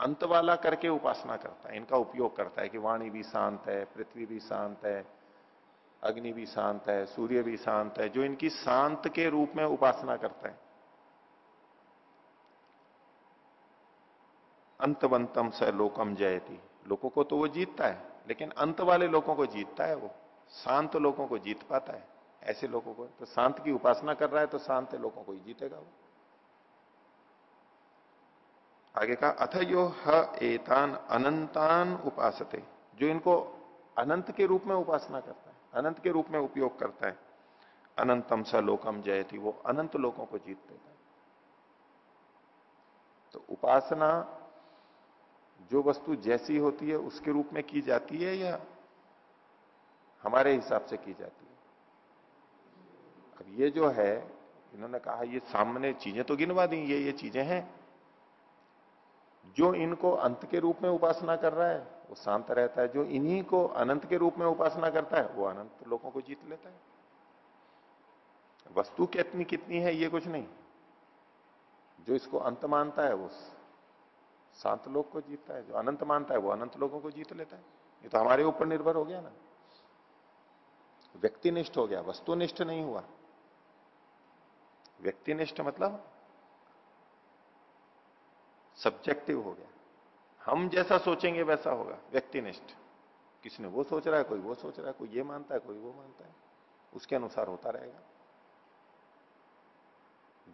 अंत वाला करके उपासना करता है, इनका उपयोग करता है कि वाणी भी शांत है, पृथ्वी भी शांत है, अग्नि भी शांत है, सूर्य भी शांत है, जो इनकी शांत के रूप में उपासना करता है। अंतवंतम स लोकम जयती। लोगों को तो वो जीतता है, लेकिन अंत वाले लोगों को जीतता है वो। शांत लोगों को जीत पाता है, ऐसे लोगों को। तो शांत की उपासना कर रहा है तो शांत लोगों को ही जीतेगा वो। आगे का अथ यो ह एतान अनंतान उपासते। जो इनको अनंत के रूप में उपासना करता है, अनंत के रूप में उपयोग करता है, अनंतम स लोकम जयती, वो अनंत लोगों को जीत देता है। तो उपासना जो वस्तु जैसी होती है, उसके रूप में की जाती है या हमारे हिसाब से की जाती है? अब ये जो है, इन्होंने कहा, ये सामने चीज़ें तो गिनवा दी, ये ये चीज़ें हैं। जो इनको अंत के रूप में उपासना कर रहा है, वो शांत रहता है। जो इन्हीं को अनंत के रूप में उपासना करता है, वो अनंत लोगों को जीत लेता है। वस्तु कितनी कितनी है, ये कुछ नहीं। जो इसको अंत मानता है, वो शांत लोग को जीतता है। जो अनंत मानता है, वो अनंत लोगों को जीत लेता है। ये तो हमारे ऊपर निर्भर हो गया ना। व्यक्तिनिष्ठ हो गया, वस्तुनिष्ठ नहीं हुआ। व्यक्तिनिष्ठ मतलब सब्जेक्टिव हो गया। हम जैसा सोचेंगे वैसा होगा, व्यक्तिनिष्ठ। किसी ने वो सोच रहा है, कोई वो सोच रहा है, कोई ये मानता है, कोई वो मानता है। उसके अनुसार होता रहेगा।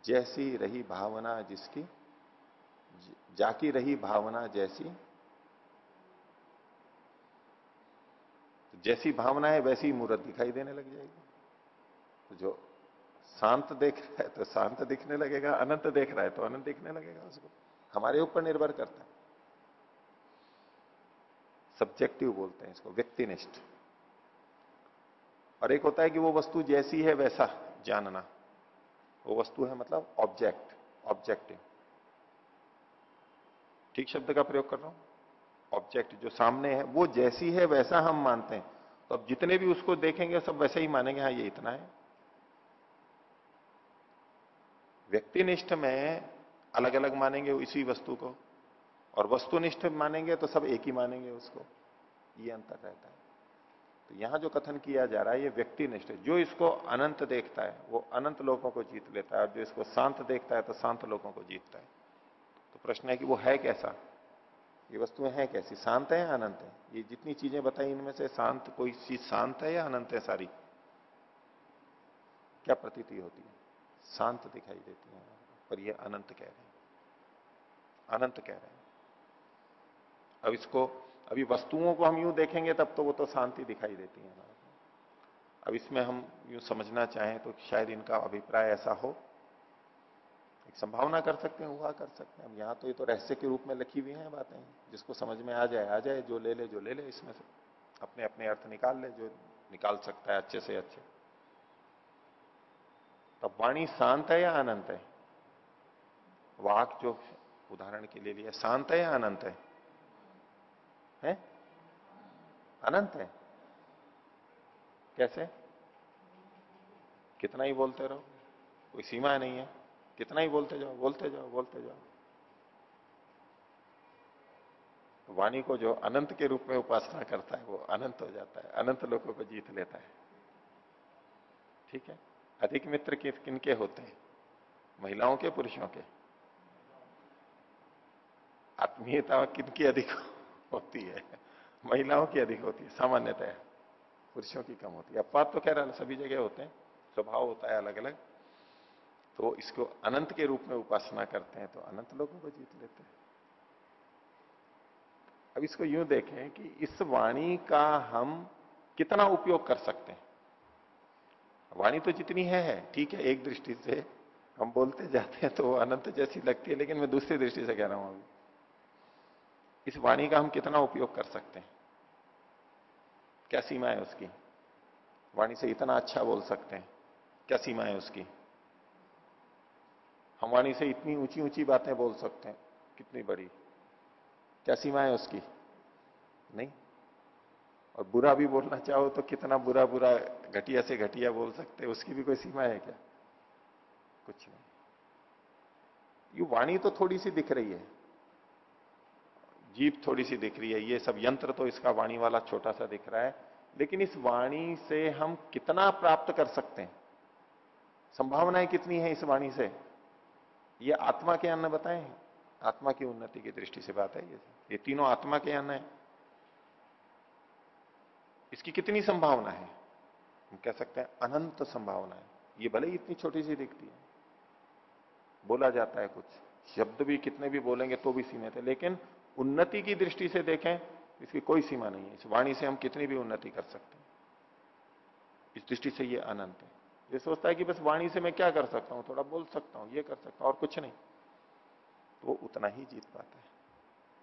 जैसी रही भावना जिसकी, जाकी रही भावना जैसी तो जैसी भावना है वैसी मूर्त दिखाई देने लग जाएगी। तो जो शांत देख रहा है तो शांत दिखने लगेगा, अनंत देख रहा है तो अनंत दिखने लगेगा उसको। हमारे ऊपर निर्भर करता है। सब्जेक्टिव बोलते हैं इसको, व्यक्तिनिष्ठ। और एक होता है कि वो वस्तु जैसी है, वैसा जानना। वो वस्तु है मतलब ऑब्जेक्ट ऑब्जेक्टिव ठीक शब्द का प्रयोग कर रहा हूँ? ऑब्जेक्ट जो सामने है, वो जैसी है, वैसा हम मानते हैं। तो अब जितने भी उसको देखेंगे, सब वैसे ही मानेंगे हाँ ये इतना है। व्यक्तिनिष्ठ में अलग अलग मानेंगे इसी वस्तु को। और वस्तुनिष्ठ मानेंगे तो सब एक ही मानेंगे उसको। ये अंतर रहता है। तो यहाँ जो कथन किया जा रहा है, ये व्यक्ति व्यक्तिनिष्ठ जो इसको अनंत देखता है, वो अनंत लोगों को जीत लेता है। और जो इसको शांत देखता है तो शांत लोगों को जीतता है। तो प्रश्न है कि वो है कैसा? ये वस्तुएँ हैं कैसी? शांत है या अनंत है? ये जितनी चीज़ें बताई इनमें से शांत, कोई चीज़ शांत है या अनंत है सारी? क्या प्रतीति होती है? शांत दिखाई देती है। पर ये अनंत कह रहे हैं। अनंत कह रहे हैं। अब इसको, अभी वस्तुओं को हम यूँ देखेंगे, तब तो वो तो शांति दिखाई देती है हमारे अब इसमें हम यूँ समझना चाहें तो शायद इनका अभिप्राय ऐसा हो। एक संभावना कर सकते हैं, हुआ कर सकते हैं। अब यहाँ तो ये तो रहस्य के रूप में लिखी हुई हैं बातें, जिसको समझ में आ जाए आ जाए, जो ले ले, जो ले ले इसमें से। अपने अपने अर्थ निकाल ले, जो निकाल सकता है अच्छे से अच्छे। तब वाणी शांत है या अनंत है? वाक जो उदाहरण के लिए लिया शांत है या अनंत है? हैं? अनंत है। कैसे? कितना ही बोलते रहो। कोई सीमा नहीं है। कितना ही बोलते जाओ बोलते जाओ बोलते जाओ। वाणी को जो अनंत के रूप में उपासना करता है, वो अनंत हो जाता है। अनंत लोगों को जीत लेता है। ठीक है? अधिक मित्र किनके होते हैं? महिलाओं के, पुरुषों के? आत्मीयता किनकी अधिक होती है? महिलाओं की अधिक होती है सामान्यतः पुरुषों की कम होती है। अपवाद तो कह रहा सभी जगह होते हैं, स्वभाव होता है अलग अलग तो इसको अनंत के रूप में उपासना करते हैं तो अनंत लोगों को जीत लेते हैं। अब इसको यूँ देखें कि इस वाणी का हम कितना उपयोग कर सकते हैं। वाणी तो जितनी है है, ठीक है, एक दृष्टि से हम बोलते जाते हैं तो अनंत जैसी लगती है, लेकिन मैं दूसरी दृष्टि से कह रहा हूँ अभी। इस वाणी का हम कितना उपयोग कर सकते हैं? क्या सीमा है उसकी? वाणी से इतना अच्छा बोल सकते हैं? क्या सीमा है उसकी? हम वाणी से इतनी ऊँची ऊँची बातें बोल सकते हैं, कितनी बड़ी। क्या सीमा है उसकी? नहीं। और बुरा भी बोलना चाहो तो कितना बुरा बुरा घटिया से घटिया बोल सकते उसकी भी कोई सीमा है क्या? कुछ नहीं। ये वाणी तो थोड़ी सी दिख रही है। जीप थोड़ी सी दिख रही है, ये सब यंत्र तो इसका वाणी वाला छोटा सा दिख रहा है, लेकिन इस वाणी से हम कितना प्राप्त कर सकते हैं? संभावनाएँ कितनी है इस वाणी से? ये आत्मा के अन्न बताए? आत्मा की उन्नति की दृष्टि से बात है ये। ये तीनों आत्मा के अन्न है। इसकी कितनी संभावना है? हम कह सकते हैं अनंत संभावना है। ये भले ही इतनी छोटी सी दिखती है। बोला जाता है कुछ। शब्द भी कितने भी बोलेंगे तो भी सीमित है, लेकिन उन्नति की दृष्टि से देखें, इसकी कोई सीमा नहीं है। इस वाणी से हम कितनी भी उन्नति कर सकते हैं। इस दृष्टि से ये अनंत है। ये सोचता है कि बस वाणी से मैं क्या कर सकता हूँ? थोड़ा बोल सकता हूँ, ये कर सकता हूँ, और कुछ नहीं। तो उतना ही जीत पाता है।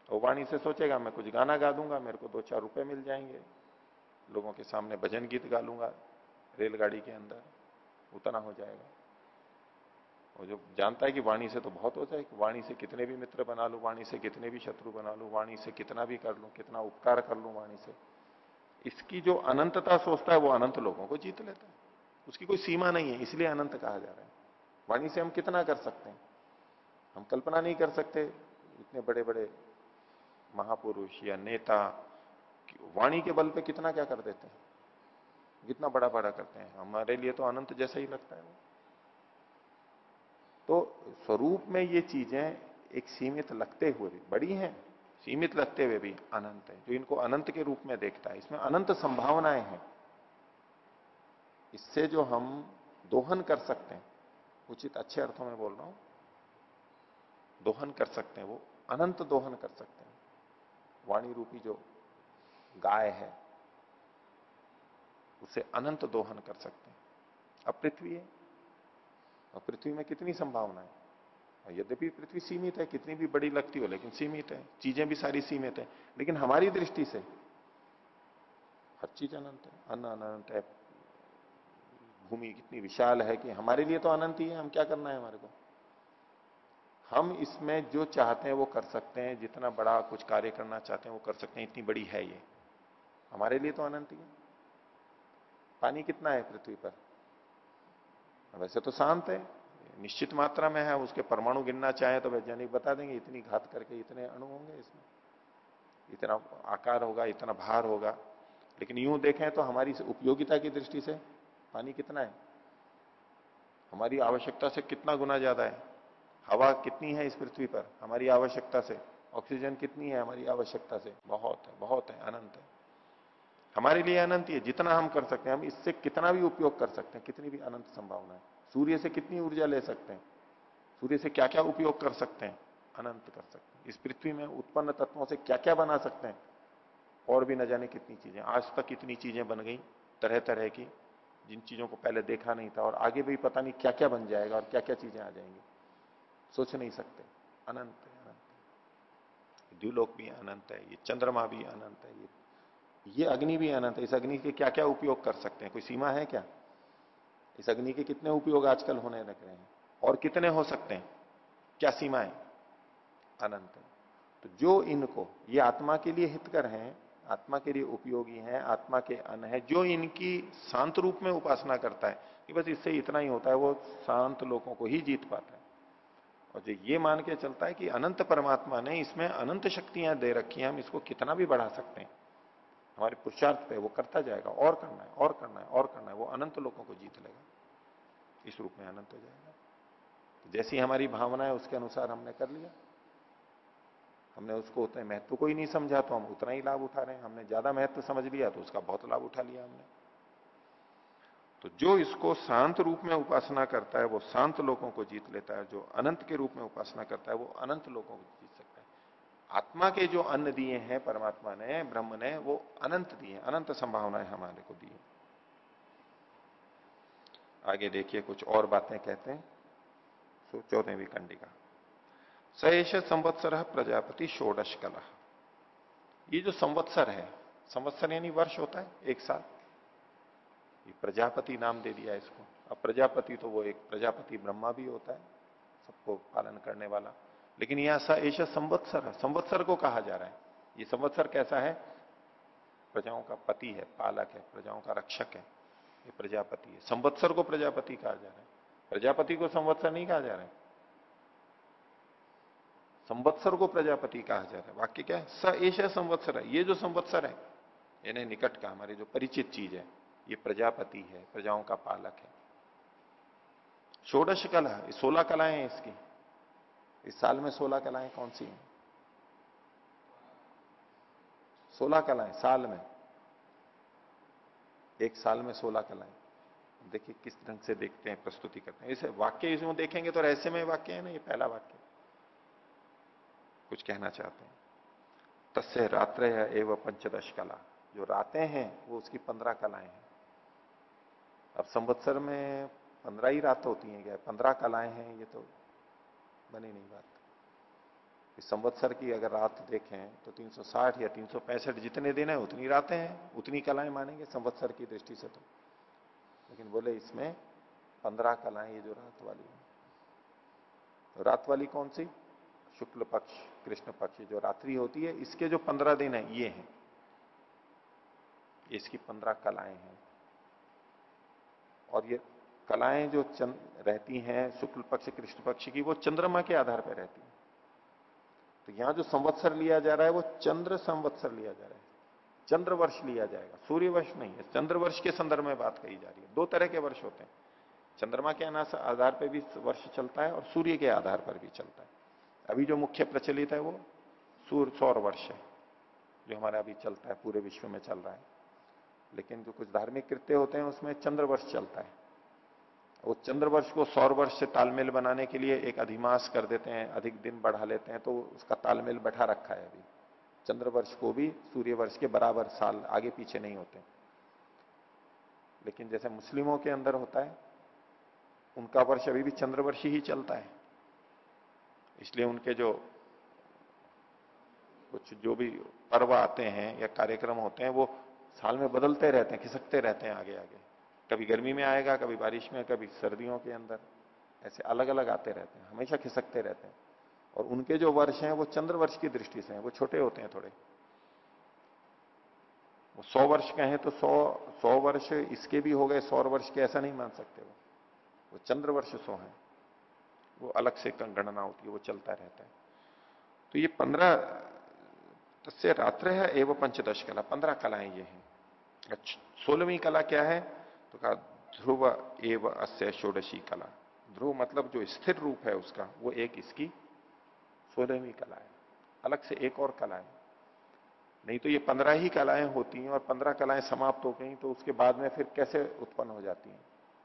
तो वाणी से सोचेगा, मैं कुछ गाना गा दूँगा, मेरे को दो चार रुपए मिल जाएँगे। लोगों के सामने भजन गीत गा लूँगा, रेलगाड़ी के अंदर। उतना हो जाएगा। और जो जानता है कि वाणी से तो बहुत होता है वाणी से कितने भी मित्र बना लू, वाणी से कितने भी शत्रु बना लू, वाणी से कितना भी कर लू, कितना उपकार कर लू वाणी से, इसकी जो अनंतता सोचता है वो अनंत लोगों को जीत लेता है। उसकी कोई सीमा नहीं है, इसलिए अनंत कहा जा रहा है। वाणी से हम कितना कर सकते हैं? हम कल्पना नहीं कर सकते। इतने बड़े बड़े महापुरुष या नेता वाणी के बल पे कितना क्या कर देते हैं? कितना बड़ा बड़ा करते हैं? हमारे लिए तो अनंत जैसा ही लगता है वो। तो स्वरूप में ये चीज़ें एक सीमित लगते हुए भी, बड़ी हैं, सीमित लगते हुए भी अनंत है, जो इनको अनंत के रूप में देखता है। इसमें अनंत संभावनाएँ हैं। इससे जो हम दोहन कर सकते हैं, उचित अच्छे अर्थों में बोल रहा हूँ, दोहन कर सकते हैं, वो अनंत दोहन कर सकते हैं। वाणी रूपी जो गाय है, उसे अनंत दोहन कर सकते हैं। अब पृथ्वी है और पृथ्वी में कितनी संभावना है यद्यपि पृथ्वी सीमित है, कितनी भी बड़ी लगती हो, लेकिन सीमित है। चीज़ें भी सारी सीमित है। लेकिन हमारी दृष्टि से हर चीज़ अनंत है। अन्न अनंत है। भूमि कितनी विशाल है कि हमारे लिए तो अनंत ही है। हम क्या करना है हमारे को? हम इसमें जो चाहते हैं वो कर सकते हैं। जितना बड़ा कुछ कार्य करना चाहते हैं वो कर सकते हैं। इतनी बड़ी है ये। हमारे लिए तो अनंत ही है। पानी कितना है पृथ्वी पर? वैसे तो शांत है, निश्चित मात्रा में है, उसके परमाणु गिनना चाहे तो वैज्ञानिक बता देंगे, इतनी घात करके इतने अणु होंगे इसमें। इतना आकार होगा, इतना भार होगा, लेकिन यूँ देखें तो हमारी उपयोगिता की दृष्टि से पानी कितना है? हमारी आवश्यकता से कितना गुना ज़्यादा है? हवा कितनी है इस पृथ्वी पर? हमारी आवश्यकता से। ऑक्सीजन कितनी है? हमारी आवश्यकता से। बहुत है बहुत है, अनंत है। हमारे लिए अनंत है जितना हम कर सकते हैं, हम इससे कितना भी उपयोग कर सकते हैं, कितनी भी अनंत संभावना है। सूर्य से कितनी ऊर्जा ले सकते हैं? सूर्य से क्या क्या उपयोग कर सकते हैं? अनंत कर सकते हैं। इस पृथ्वी में उत्पन्न तत्वों से क्या क्या बना सकते हैं? और भी न जाने कितनी चीज़ें। आज तक कितनी चीज़ें बन गई तरह तरह की, जिन चीज़ों को पहले देखा नहीं था, और आगे भी पता नहीं क्या क्या बन जाएगा और क्या क्या चीज़ें आ जाएँगी। सोच नहीं सकते। अनंत है, अनंत द्व्यूलोक भी अनंत है, ये चंद्रमा भी अनंत है, ये ये अग्नि भी अनंत इस अग्नि के क्या क्या उपयोग कर सकते हैं? कोई सीमा है क्या? इस अग्नि के कितने उपयोग आजकल होने लग रहे हैं? और कितने हो सकते हैं? क्या सीमा है। अनंत तो जो इनको, ये आत्मा के लिए हितकर हैं, आत्मा के लिए उपयोगी हैं, आत्मा के अन्न है, जो इनकी शांत रूप में उपासना करता है कि बस इससे इतना ही होता है, वो शांत लोगों को ही जीत पाता है। और जो ये मान के चलता है कि अनंत परमात्मा ने इसमें अनंत शक्तियाँ दे रखी हैं, हम इसको कितना भी बढ़ा सकते हैं। हमारे पुरुषार्थ पे वो करता जाएगा, और करना है, और करना है, और करना है, वो अनंत लोगों को जीत लेगा। इस रूप में अनंत हो जाएगा। तो जैसी हमारी भावना है, उसके अनुसार हमने कर लिया। हमने उसको उतने महत्व को ही नहीं समझा तो हम उतना ही लाभ उठा रहे हैं। हमने ज़्यादा महत्व समझ लिया तो उसका बहुत लाभ उठा लिया हमने। तो जो इसको शांत रूप में उपासना करता है, वो शांत लोगों को जीत लेता है। जो अनंत के रूप में उपासना करता है, वो अनंत लोगों को जीत आत्मा के जो अन्न दिए हैं, परमात्मा ने, ब्रह्म ने, वो अनंत दिए अनंत संभावनाएँ हमारे को दी आगे देखिए, कुछ और बातें कहते हैं। चौदहवीं कंडिका सहेश संवत्सर प्रजापति षोडश कला ये जो संवत्सर है, संवत्सर यानी वर्ष होता है, एक साल। ये प्रजापति नाम दे दिया इसको। अब प्रजापति तो वो एक प्रजापति ब्रह्मा भी होता है, सबको पालन करने वाला। लेकिन यहाँ सा ऐसा संवत्सर है। संवत्सर को कहा जा रहा है। ये संवत्सर कैसा है? प्रजाओं का पति है, पालक है, प्रजाओं का रक्षक है। ये प्रजापति है। संवत्सर को प्रजापति कहा जा रहा है। प्रजापति को संवत्सर नहीं कहा जा रहा है। संवत्सर को प्रजापति कहा जा रहा है। वाक्य क्या है? स ऐसा संवत्सर है। ये जो संवत्सर है, यानी निकट का हमारी जो परिचित चीज़ है, ये प्रजापति है, प्रजाओं का पालक है। षोडश कला सोलह कलाएँ हैं इसकी। इस साल में सोलह कलाएँ कौन सी हैं? सोलह कलाएँ साल में। एक साल में सोलह कलाएँ। देखिए किस ढंग से देखते हैं, प्रस्तुति करते हैं। इसे वाक्य इसमें देखेंगे तो रहस्यमय वाक्य है ना, ये पहला वाक्य। कुछ कहना चाहते हैं। तस्य रात्र एवं पंचदश कला। जो रातें हैं, वो उसकी पंद्रह कलाएँ हैं। अब संवत्सर में पंद्रह ही रात होती हैं क्या? पंद्रह कलाएँ हैं, ये तो बनी नहीं बात। इस संवत्सर की अगर रात देखें तो 360 या तीन जितने दिन है, उतनी रातें हैं, उतनी कलाएँ मानेंगे संवत्सर की दृष्टि से तो। लेकिन बोले इसमें पंद्रह कलाएँ ये जो रात वाली है। तो रात वाली कौन सी? शुक्ल पक्ष, कृष्ण पक्ष, जो रात्रि होती है, इसके जो पंद्रह दिन है, ये हैं। इसकी पंद्रह कलाएँ हैं। और ये कलाएँ जो चंद रहती हैं, शुक्ल पक्ष, कृष्ण पक्ष की, वो चंद्रमा के आधार पर रहती है। तो यहाँ जो संवत्सर लिया जा रहा है, वो चंद्र संवत्सर लिया जा रहा है। चंद्र वर्ष लिया जाएगा। सूर्य वर्ष नहीं है। चंद्र वर्ष के संदर्भ में बात कही जा रही है। दो तरह के वर्ष होते हैं। चंद्रमा के आधार पर भी वर्ष चलता है और सूर्य के आधार पर भी चलता है। अभी जो मुख्य प्रचलित है, वो सूर्य सौर वर्ष है, जो हमारा अभी चलता है, पूरे विश्व में चल रहा है। लेकिन जो कुछ धार्मिक कृत्य होते हैं, उसमें चंद्र वर्ष चलता है। वो चंद्र वर्ष को सौर वर्ष से तालमेल बनाने के लिए एक अधिमास कर देते हैं, अधिक दिन बढ़ा लेते हैं तो उसका तालमेल बैठा रखा है अभी। चंद्र वर्ष को भी सूर्य वर्ष के बराबर साल आगे पीछे नहीं होते। लेकिन जैसे मुस्लिमों के अंदर होता है, उनका वर्ष अभी भी चंद्रवर्षी ही चलता है। इसलिए उनके जो कुछ जो भी पर्व आते हैं या कार्यक्रम होते हैं, वो साल में बदलते रहते हैं, खिसकते रहते हैं आगे आगे कभी गर्मी में आएगा, कभी बारिश में, कभी सर्दियों के अंदर। ऐसे अलग अलग आते रहते हैं, हमेशा खिसकते रहते हैं। और उनके जो वर्ष हैं, वो चंद्र वर्ष की दृष्टि से हैं, वो छोटे होते हैं थोड़े। वो सौ वर्ष का है तो सौ सौ वर्ष इसके भी हो गए, सौ वर्ष के, ऐसा नहीं मान सकते वो। वो चंद्र वर्ष सौ है। वो अलग से गणना होती है, वो चलता रहता है। तो ये पंद्रह, तस्य रात्र है एवं पंचदश कला, पंद्रह कलाएँ ये हैं। अच्छा सोलहवीं कला क्या है? तो कहा, ध्रुव एव अस्य षोडशी कला। ध्रुव मतलब जो स्थिर रूप है उसका, वो एक इसकी सोलहवीं कला है। अलग से एक और कला है। नहीं तो ये पंद्रह ही कलाएँ होती हैं और पंद्रह कलाएँ समाप्त हो गई तो उसके बाद में फिर कैसे उत्पन्न हो जाती हैं?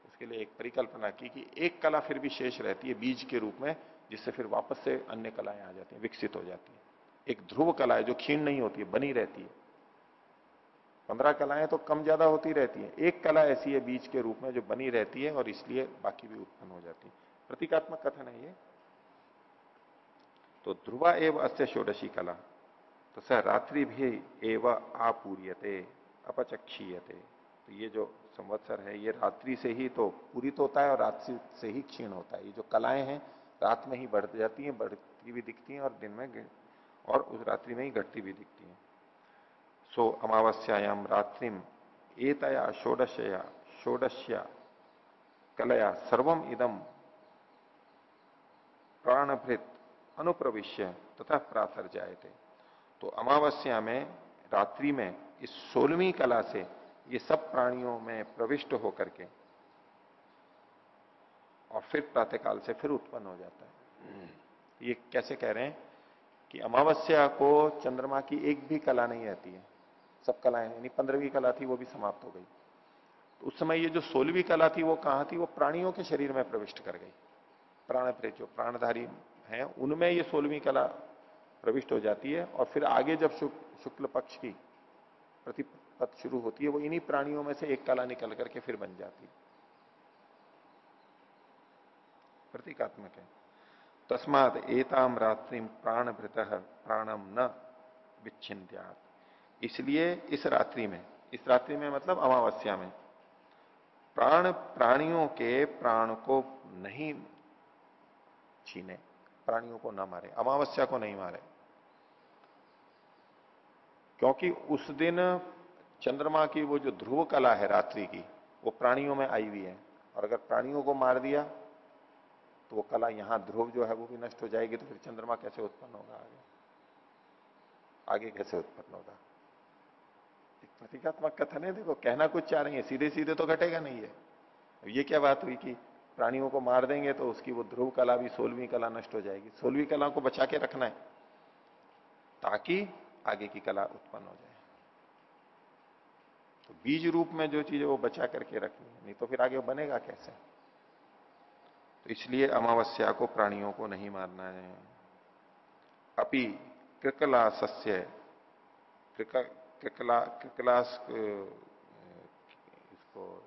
उसके लिए एक परिकल्पना की कि एक कला फिर भी शेष रहती है बीज के रूप में, जिससे फिर वापस से अन्य कलाएँ आ जाती हैं, विकसित हो जाती है। एक ध्रुव कला है जो क्षीण नहीं होती है, बनी रहती है। पंद्रह कलाएँ तो कम ज़्यादा होती रहती है। एक कला ऐसी है बीज के रूप में जो बनी रहती है और इसलिए बाकी भी उत्पन्न हो जाती है। प्रतीकात्मक कथन है। ये तो ध्रुवा एवं अस्य षोडशी कला। तो सह रात्रि भी एवं आपूर्यते, अपचक्षीयते। तो ये जो संवत्सर है, ये रात्रि से ही तो पूरित होता है और रात्रि से ही क्षीण होता है। ये जो कलाएँ हैं, रात में ही बढ़ जाती हैं, बढ़ती भी दिखती हैं और दिन में और उस रात्रि में ही घटती भी दिखती है। सो अमावस्यायाम रात्रिम एतया षोडशया, षोडश्या कलया सर्वम इदम प्राणभृत अनुप्रविश्य तथा प्रातर थे तो अमावस्या में, रात्रि में इस सोलहवीं कला से ये सब प्राणियों में प्रविष्ट होकर के और फिर प्रातःकाल से फिर उत्पन्न हो जाता है। ये कैसे कह रहे हैं कि अमावस्या को चंद्रमा की एक भी कला नहीं रहती है। सब कलाएँ यानी पंद्रहवीं कला थी, वो भी समाप्त हो गई। तो उस समय ये जो सोलहवीं कला थी, वो कहाँ थी? वो प्राणियों के शरीर में प्रविष्ट कर गई। प्राण जो प्राणधारी हैं, उनमें ये सोलहवीं कला प्रविष्ट हो जाती है, और फिर आगे जब शुक्ल पक्ष की प्रतिपत शुरू होती है, वो इन्हीं प्राणियों में से एक कला निकल करके फिर बन जाती प्रतीकात्मक है। तस्माद एताम रात्रि प्राण भृत प्राणम न विच्छिन्यात इसलिए इस रात्रि में, इस रात्रि में मतलब अमावस्या में, प्राण, प्राणियों के प्राण को नहीं छीने, प्राणियों को ना मारे, अमावस्या को नहीं मारे। क्योंकि उस दिन चंद्रमा की वो जो ध्रुव कला है रात्रि की, वो प्राणियों में आई हुई है। और अगर प्राणियों को मार दिया तो वो कला यहाँ ध्रुव जो है वो भी नष्ट हो जाएगी तो फिर चंद्रमा कैसे उत्पन्न होगा आगे? आगे कैसे उत्पन्न होगा? प्रतीकात्मक कथन है, देखो, कहना कुछ चाह रही है सीधे सीधे तो घटेगा नहीं है। ये क्या बात हुई कि प्राणियों को मार देंगे तो उसकी वो ध्रुव कला भी, सोलहवीं कला नष्ट हो जाएगी। सोलहवीं कला को बचा के रखना है, ताकि आगे की कला उत्पन्न हो जाए। तो बीज रूप में जो चीज़ है वो बचा करके रखनी है, नहीं तो फिर आगे बनेगा कैसे? तो इसलिए अमावस्या को प्राणियों को नहीं मारना है। अपि कृकला सस्य कृकला इसको,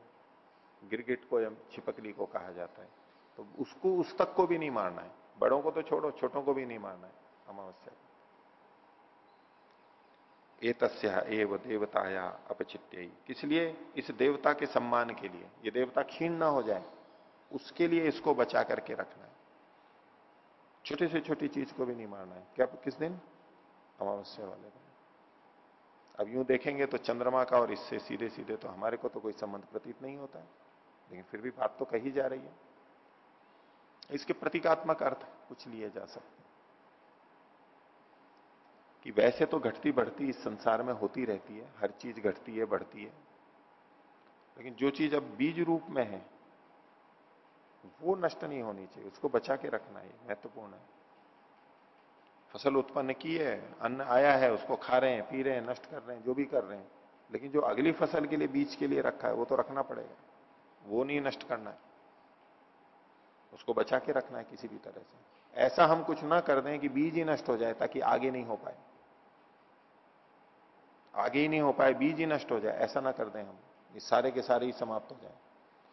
गिरगिट को या छिपकली को कहा जाता है। तो उसको, उस तक को भी नहीं मारना है। बड़ों को तो छोड़ो, छोटों को भी नहीं मारना है। अमावस्या। को एतस्या एव देवताया अपचित्य। किस लिए? इस देवता के सम्मान के लिए। ये देवता क्षीण ना हो जाए। उसके लिए इसको बचा करके रखना है। छोटी से छोटी चीज़ को भी नहीं मारना है। क्या, किस दिन? अमावस्या वाले दिन। अब यूँ देखेंगे तो चंद्रमा का और इससे सीधे सीधे तो हमारे को तो कोई संबंध प्रतीत नहीं होता है। लेकिन फिर भी बात तो कही जा रही है। इसके प्रतीकात्मक अर्थ कुछ लिए जा सकते कि वैसे तो घटती बढ़ती इस संसार में होती रहती है, हर चीज़ घटती है, बढ़ती है। लेकिन जो चीज़ अब बीज रूप में है, वो नष्ट नहीं होनी चाहिए, उसको बचा के रखना है महत्वपूर्ण है। फ़सल उत्पन्न की है, अन्न आया है, उसको खा रहे हैं, पी रहे हैं, नष्ट कर रहे हैं, जो भी कर रहे हैं, लेकिन जो अगली फ़सल के लिए, बीज के लिए रखा है, वो तो रखना पड़ेगा। वो नहीं नष्ट करना है। उसको बचा के रखना है किसी भी तरह से। ऐसा हम कुछ ना कर दें कि बीज ही नष्ट हो जाए, ताकि आगे नहीं हो पाए। आगे ही नहीं हो पाए, बीज ही नष्ट हो जाए, ऐसा ना कर दें हम। ये सारे के सारे ही समाप्त हो जाए।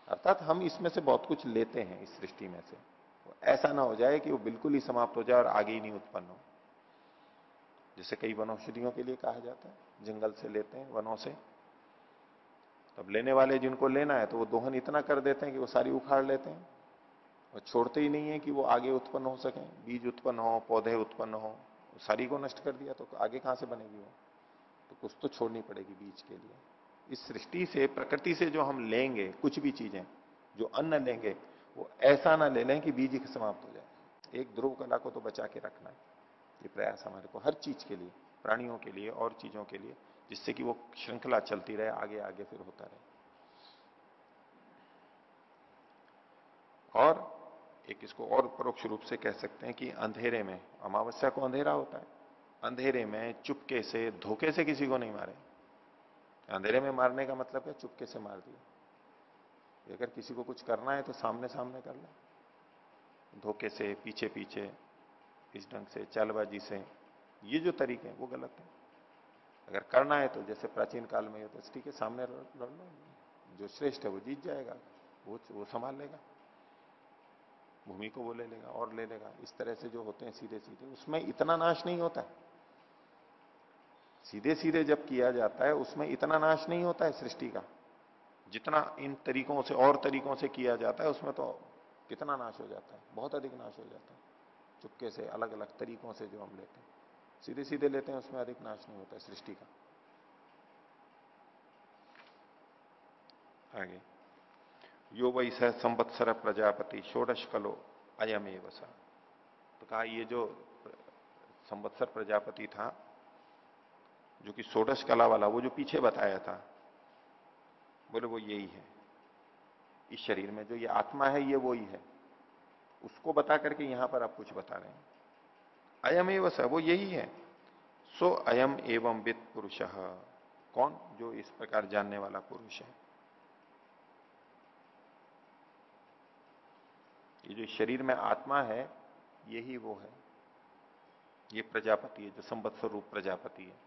अर्थात हम इसमें से बहुत कुछ लेते हैं, इस सृष्टि में से। तो ऐसा ना हो जाए कि वो बिल्कुल ही समाप्त हो जाए और आगे ही नहीं उत्पन्न हो। जैसे कई वनौषधियों के लिए कहा जाता है, जंगल से लेते हैं, वनों से। तब लेने वाले जिनको लेना है तो वो दोहन इतना कर देते हैं कि वो सारी उखाड़ लेते हैं। और छोड़ते ही नहीं है कि वो आगे उत्पन्न हो सके, बीज उत्पन्न हो, पौधे उत्पन्न हो सारी को नष्ट कर दिया तो आगे कहाँ से बनेगी वो? तो कुछ तो छोड़नी पड़ेगी बीज के लिए। इस सृष्टि से, प्रकृति से जो हम लेंगे, कुछ भी चीज़ें, जो अन्न लेंगे, वो ऐसा ना ले लें कि बीज ही समाप्त हो जाए। एक ध्रुव कला को तो बचा के रखना है। ये प्रयास हमारे को हर चीज़ के लिए, प्राणियों के लिए और चीज़ों के लिए, जिससे कि वो श्रृंखला चलती रहे, आगे आगे फिर होता रहे। और एक इसको और परोक्ष रूप से कह सकते हैं कि अंधेरे में, अमावस्या को अंधेरा होता है। अंधेरे में चुपके से, धोखे से किसी को नहीं मारे। अंधेरे में मारने का मतलब है चुपके से मार दिया। अगर किसी को कुछ करना है तो सामने सामने कर ले। धोखे से पीछे पीछे इस ढंग से, चालबाजी से। ये जो तरीके हैं, वो गलत है। अगर करना है तो जैसे प्राचीन काल में तो ठीक है सामने लड़ लो। जो श्रेष्ठ है वो जीत जाएगा, वो वो संभाल लेगा। भूमि को वो ले लेगा, और ले लेगा। इस तरह से जो होते हैं सीधे सीधे उसमें इतना नाश नहीं होता है। सीधे सीधे जब किया जाता है, उसमें इतना नाश नहीं होता है सृष्टि का। जितना इन तरीकों से, और तरीकों से किया जाता है, उसमें तो कितना नाश हो जाता है? बहुत अधिक नाश हो जाता है। चुपके से अलग अलग तरीकों से जो हम लेते हैं। सीधे सीधे लेते हैं, उसमें अधिक नाश नहीं होता सृष्टि का। आगे। यो वही सह संवत्सर प्रजापति षोडश कलो अयम एवसा तो कहा, ये जो संवत्सर प्रजापति था, जो कि षोडश कला वाला, वो जो पीछे बताया था, बोले वो यही है। इस शरीर में जो ये आत्मा है, ये वो ही है। उसको बता करके यहाँ पर आप कुछ बता रहे हैं। अयम एवं स, वो यही है। सो अयम एवं वित्त पुरुष। कौन? जो इस प्रकार जानने वाला पुरुष है। ये जो शरीर में आत्मा है, यही वो है। ये प्रजापति है, जो संबत् रूप प्रजापति है।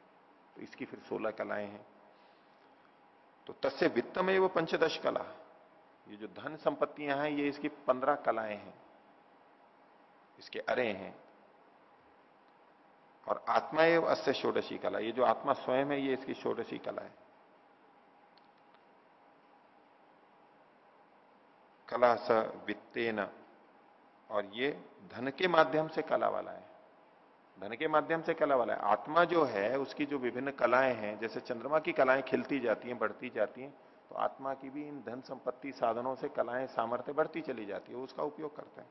तो इसकी फिर सोलह कलाएँ हैं। तो तस्य वित्तम एवं पंचदश कला। ये जो धन संपत्तियाँ हैं, ये इसकी पंद्रह कलाएँ हैं। इसके अरे हैं। और आत्मा एवं अस्य षोडशी कला, ये जो आत्मा स्वयं है, ये इसकी षोडशी कला है। कला स वित्तेन, और ये धन के माध्यम से कला वाला है। धन के माध्यम से कला वाला है। आत्मा जो है, उसकी जो विभिन्न कलाएँ हैं, जैसे चंद्रमा की कलाएँ खिलती जाती हैं, बढ़ती जाती हैं तो आत्मा की भी इन धन संपत्ति साधनों से कलाएँ, सामर्थ्य बढ़ती चली जाती है, उसका उपयोग करते हैं।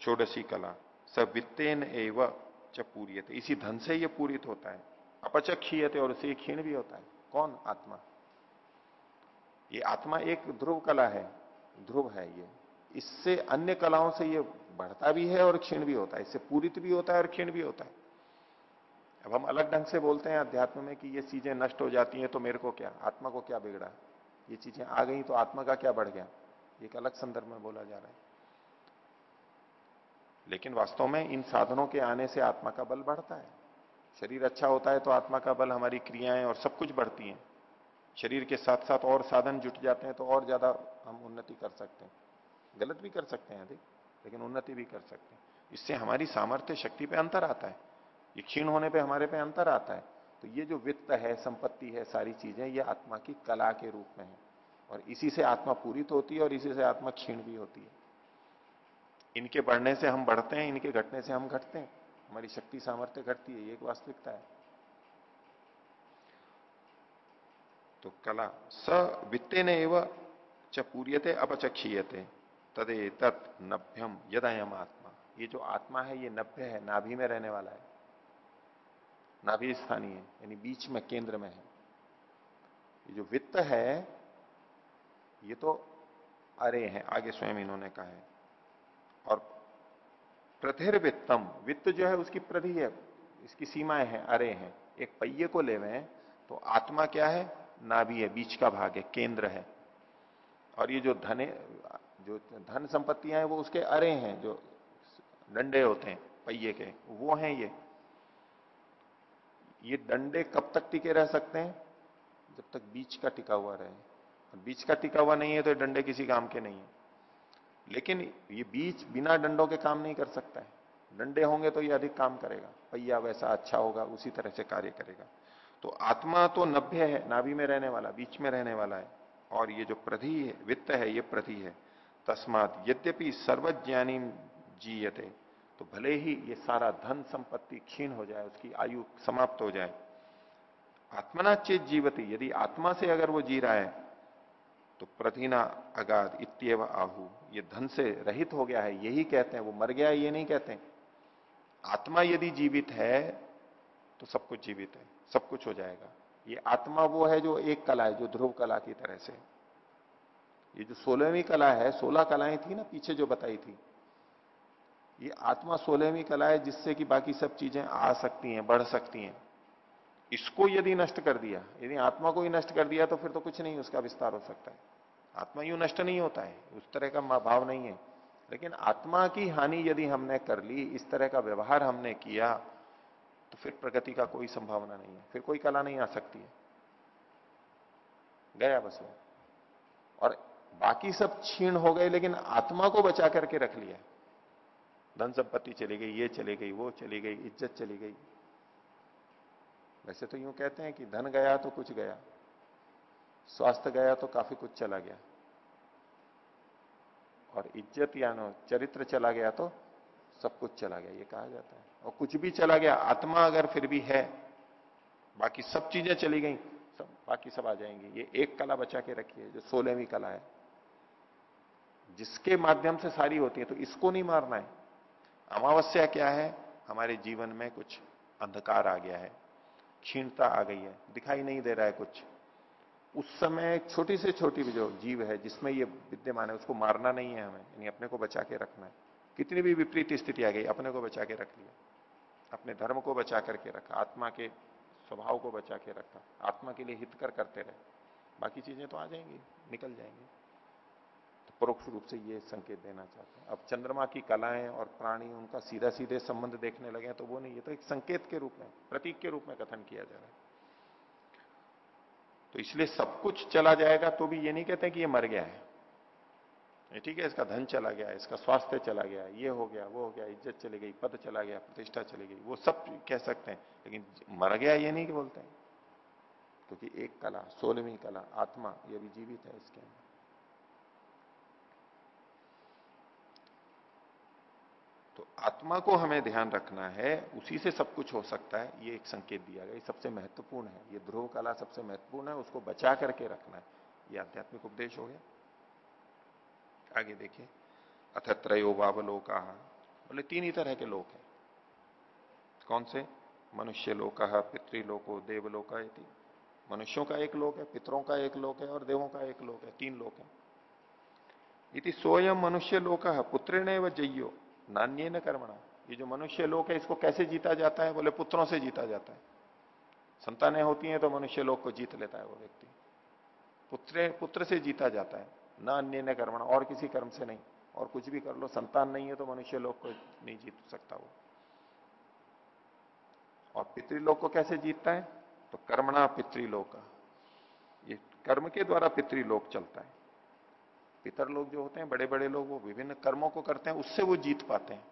चौडसी कला सब वित्तेन एवं च पूरियत। इसी धन से ये पूरित होता है। अपचक्षीयते और उसे क्षीण भी होता है। कौन? आत्मा। ये आत्मा एक ध्रुव कला है। ध्रुव है ये। इससे अन्य कलाओं से ये बढ़ता भी है और क्षीण भी होता है। इससे पूरित भी होता है और क्षीण भी होता है। अब हम अलग ढंग से बोलते हैं अध्यात्म में कि ये चीज़ें नष्ट हो जाती हैं तो मेरे को क्या, आत्मा को क्या बिगड़ा? ये चीज़ें आ गई तो आत्मा का क्या बढ़ गया? एक अलग संदर्भ में बोला जा रहा है। लेकिन वास्तव में इन साधनों के आने से आत्मा का बल बढ़ता है। शरीर अच्छा होता है तो आत्मा का बल हमारी क्रियाएँ और सब कुछ बढ़ती हैं। शरीर के साथ साथ और साधन जुट जाते हैं तो और ज़्यादा हम उन्नति कर सकते हैं। गलत भी कर सकते हैं, अधिक, लेकिन उन्नति भी कर सकते हैं। इससे हमारी सामर्थ्य शक्ति पे अंतर आता है। ये क्षीण होने पे हमारे पे अंतर आता है। तो ये जो वित्त है, संपत्ति है, सारी चीज़ें ये आत्मा की कला के रूप में है। और इसी से आत्मा पूरी तो होती है और इसी से आत्मा क्षीण भी होती है। इनके बढ़ने से हम बढ़ते हैं, इनके घटने से हम घटते हैं। हमारी शक्ति सामर्थ्य घटती है, ये एक वास्तविकता है। तो कला, स वित्ते ने एवं च पूर्यते अपचक्षीयते तदे तत् नभ्यम यदायम आत्मा। ये जो आत्मा है, ये नभ्य है, नाभि में रहने वाला है। नाभि स्थानीय यानी बीच में, केंद्र में है। ये जो वित्त है, ये तो अरे है, आगे स्वयं इन्होंने कहा है। और प्रथिर वित्तम वित्त जो है उसकी प्रधि है, इसकी सीमाएँ हैं, अरे हैं। एक पहिए को ले हैं तो आत्मा क्या है? नाभि है, बीच का भाग है, केंद्र है। और ये जो धने, जो धन संपत्तियाँ हैं, वो उसके अरे हैं, जो डंडे होते हैं, पहिए के, वो हैं ये। ये डंडे कब तक टिके रह सकते हैं? जब तक बीच का टिका हुआ रहे। बीच का टिका हुआ नहीं है तो डंडे किसी काम के नहीं है। लेकिन ये बीच बिना डंडों के काम नहीं कर सकता है। डंडे होंगे तो ये अधिक काम करेगा। पहिया वैसा अच्छा होगा, उसी तरह से कार्य करेगा। तो आत्मा तो नभ्य है, नाभि में रहने वाला, बीच में रहने वाला है। और ये जो प्रधि है, वित्त है, ये प्रधि है। तस्मात यद्यपि सर्वज्ञानी जीयते तो भले ही ये सारा धन संपत्ति क्षीण हो जाए, उसकी आयु समाप्त हो जाए। आत्मना चेत जीवती, यदि आत्मा से अगर वो जी रहा है तो प्रतिना अगाध इत्यव आहु। ये धन से रहित हो गया है, यही कहते हैं, वो मर गया, ये नहीं कहते आत्मा यदि जीवित है तो सब कुछ जीवित है, सब कुछ हो जाएगा। ये आत्मा वो है जो एक कला है, जो ध्रुव कला की तरह से। ये जो सोलहवीं कला है, सोलह कलाएँ थी ना, पीछे जो बताई थी। ये आत्मा सोलहवीं कला है जिससे कि बाकी सब चीज़ें आ सकती हैं, बढ़ सकती हैं। इसको यदि नष्ट कर दिया, यदि आत्मा को ही नष्ट कर दिया तो फिर तो कुछ नहीं, उसका विस्तार हो सकता है। आत्मा यूँ नष्ट नहीं होता है, उस तरह का भाव नहीं है। लेकिन आत्मा की हानि यदि हमने कर ली, इस तरह का व्यवहार हमने किया तो फिर प्रगति का कोई संभावना नहीं है, फिर कोई कला नहीं आ सकती है। गया बस वो। और बाकी सब क्षीण हो गए, लेकिन आत्मा को बचा करके रख लिया। धन संपत्ति चली गई, ये चली गई, वो चली गई, इज़्ज़त चली गई। वैसे तो यूँ कहते हैं कि धन गया तो कुछ गया, स्वास्थ्य गया तो काफ़ी कुछ चला गया। और इज़्ज़त या नो चरित्र चला गया तो सब कुछ चला गया, ये कहा जाता है। और कुछ भी चला गया, आत्मा अगर फिर भी है, बाकी सब चीज़ें चली गई, सब, बाकी सब आ जाएँगी। ये एक कला बचा के रखी है, जो सोलहवीं कला है। जिसके माध्यम से सारी होती है तो इसको नहीं मारना है। अमावस्या क्या है? हमारे जीवन में कुछ अंधकार आ गया है। क्षीणता आ गई है, दिखाई नहीं दे रहा है कुछ। उस समय छोटी से छोटी भी जो जीव है, जिसमें ये विद्यमान है, उसको मारना नहीं है हमें, यानी अपने को बचा के रखना है। कितनी भी विपरीत स्थिति आ गई, अपने को बचा के रख लिया। अपने धर्म को बचा करके रखा, आत्मा के स्वभाव को बचा के रखा, आत्मा के लिए हितकर करते रहे। बाकी चीज़ें तो आ जाएँगी, निकल जाएँगी। परोक्ष रूप से ये संकेत देना चाहते हैं। अब चंद्रमा की कलाएँ और प्राणी उनका सीधा सीधे संबंध देखने लगे तो वो नहीं, ये तो एक संकेत के रूप में, प्रतीक के रूप में कथन किया जा रहा है। तो इसलिए सब कुछ चला जाएगा तो भी ये नहीं कहते कि ये मर गया है। ठीक है, इसका धन चला गया, इसका स्वास्थ्य चला गया, ये हो गया, वो हो गया, इज़्ज़त चली गई, पद चला गया, प्रतिष्ठा चली गई, वो सब कह सकते हैं, लेकिन मर गया ये नहीं बोलते क्योंकि एक कला, सोलहवीं कला, आत्मा, ये भी जीवित है इसके अंदर। आत्मा को हमें ध्यान रखना है, उसी से सब कुछ हो सकता है, ये एक संकेत दिया गया सबसे महत्वपूर्ण है, ये ध्रुव कला सबसे महत्वपूर्ण है, उसको बचा करके रखना है, ये आध्यात्मिक उपदेश हो गया। आगे देखिए अथ त्रयो वावलोका, बोले तीन ही तरह के लोक हैं। कौन से? मनुष्य लोक, पितृलोको, देवलोका मनुष्यों का एक लोक है, पितरों का एक लोक है और देवों का एक लोक है, तीन लोक है। इति सोयम मनुष्य लोक पुत्र व नान्य न कर्मणा। ये जो मनुष्य लोक है, इसको कैसे जीता जाता है? बोले, पुत्रों से जीता जाता है। संतानें होती हैं तो मनुष्य लोक को जीत लेता है वो व्यक्ति। पुत्र पुत्र से जीता जाता है। न अन्य न कर्मण, और किसी कर्म से नहीं। और कुछ भी कर लो, संतान नहीं है तो मनुष्य लोक को नहीं जीत सकता वो। और पितृलोक को कैसे जीतता है? तो कर्मणा पितृलोक। ये कर्म के द्वारा पितृलोक चलता है। पितर लोग जो होते हैं बड़े बड़े लोग, वो विभिन्न कर्मों को करते हैं, उससे वो जीत पाते हैं।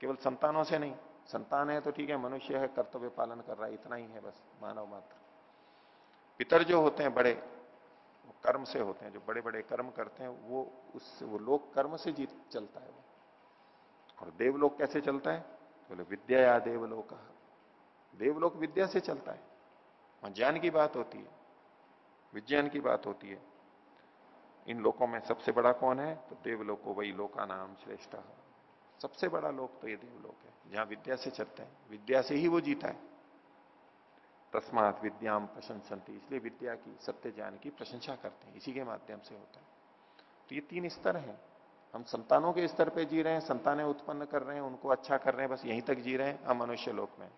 केवल संतानों से नहीं। संतान है तो ठीक है, मनुष्य है, कर्तव्य पालन कर रहा है, इतना ही है बस, मानव मात्र। पितर जो होते हैं, बड़े, वो कर्म से होते हैं, जो बड़े बड़े कर्म करते हैं, वो उससे, वो लोग कर्म से जीत, चलता है वो। और देवलोक कैसे चलता है? बोले विद्या या देवलोक। देवलोक विद्या से चलता है। वहाँ ज्ञान की बात होती है। विज्ञान की बात होती है। इन लोकों में सबसे बड़ा कौन है? तो देवलोको वही लोका नाम श्रेष्ठ सबसे बड़ा लोक तो ये देवलोक है, जहाँ विद्या से चलते हैं। विद्या से ही वो जीता है। तस्मात विद्याम प्रशंसनती, इसलिए विद्या की, सत्य ज्ञान की प्रशंसा करते हैं। इसी के माध्यम से होता है। तो ये तीन स्तर हैं। हम संतानों के स्तर पे जी रहे हैं, संतानें उत्पन्न कर रहे हैं, उनको अच्छा कर रहे हैं, बस यहीं तक जी रहे हैं हम मनुष्य लोक में।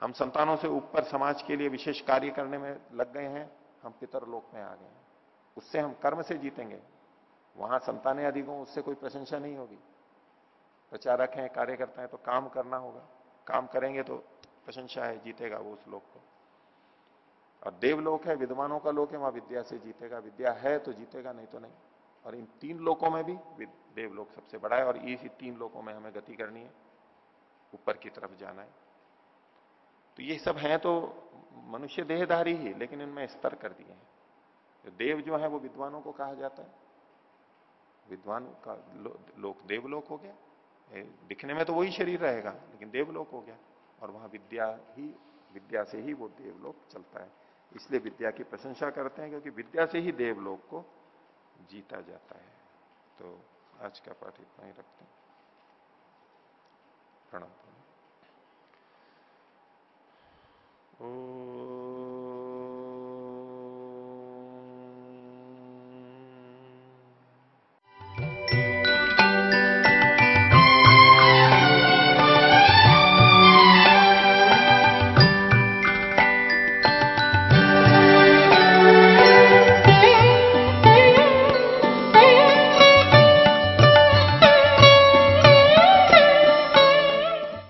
हम संतानों से ऊपर समाज के लिए विशेष कार्य करने में लग गए हैं, हम पितर लोक में आ गए हैं। उससे हम कर्म से जीतेंगे। वहाँ संतानें अधिक हों, उससे कोई प्रशंसा नहीं होगी। प्रचारक हैं, कार्यकर्ता हैं तो काम करना होगा। काम करेंगे तो प्रशंसा है, जीतेगा वो उस लोक को। और देवलोक है, विद्वानों का लोक है, वहाँ विद्या से जीतेगा। विद्या है तो जीतेगा, नहीं तो नहीं। और इन तीन लोकों में भी देवलोक सबसे बड़ा है और इसी तीन लोकों में हमें गति करनी है। ऊपर की तरफ़ जाना है। तो ये सब है तो मनुष्य देहधारी ही, लेकिन इनमें स्तर कर दिए हैं। तो देव जो है वो विद्वानों को कहा जाता है। विद्वान का लो, लोक देवलोक हो गया। दिखने में तो वही शरीर रहेगा लेकिन देवलोक हो गया। और वहाँ विद्या ही विद्या से ही वो देवलोक चलता है। इसलिए विद्या की प्रशंसा करते हैं क्योंकि विद्या से ही देवलोक को जीता जाता है। तो आज का पाठ इतना ही रखते हैं। प्रणाम। ओ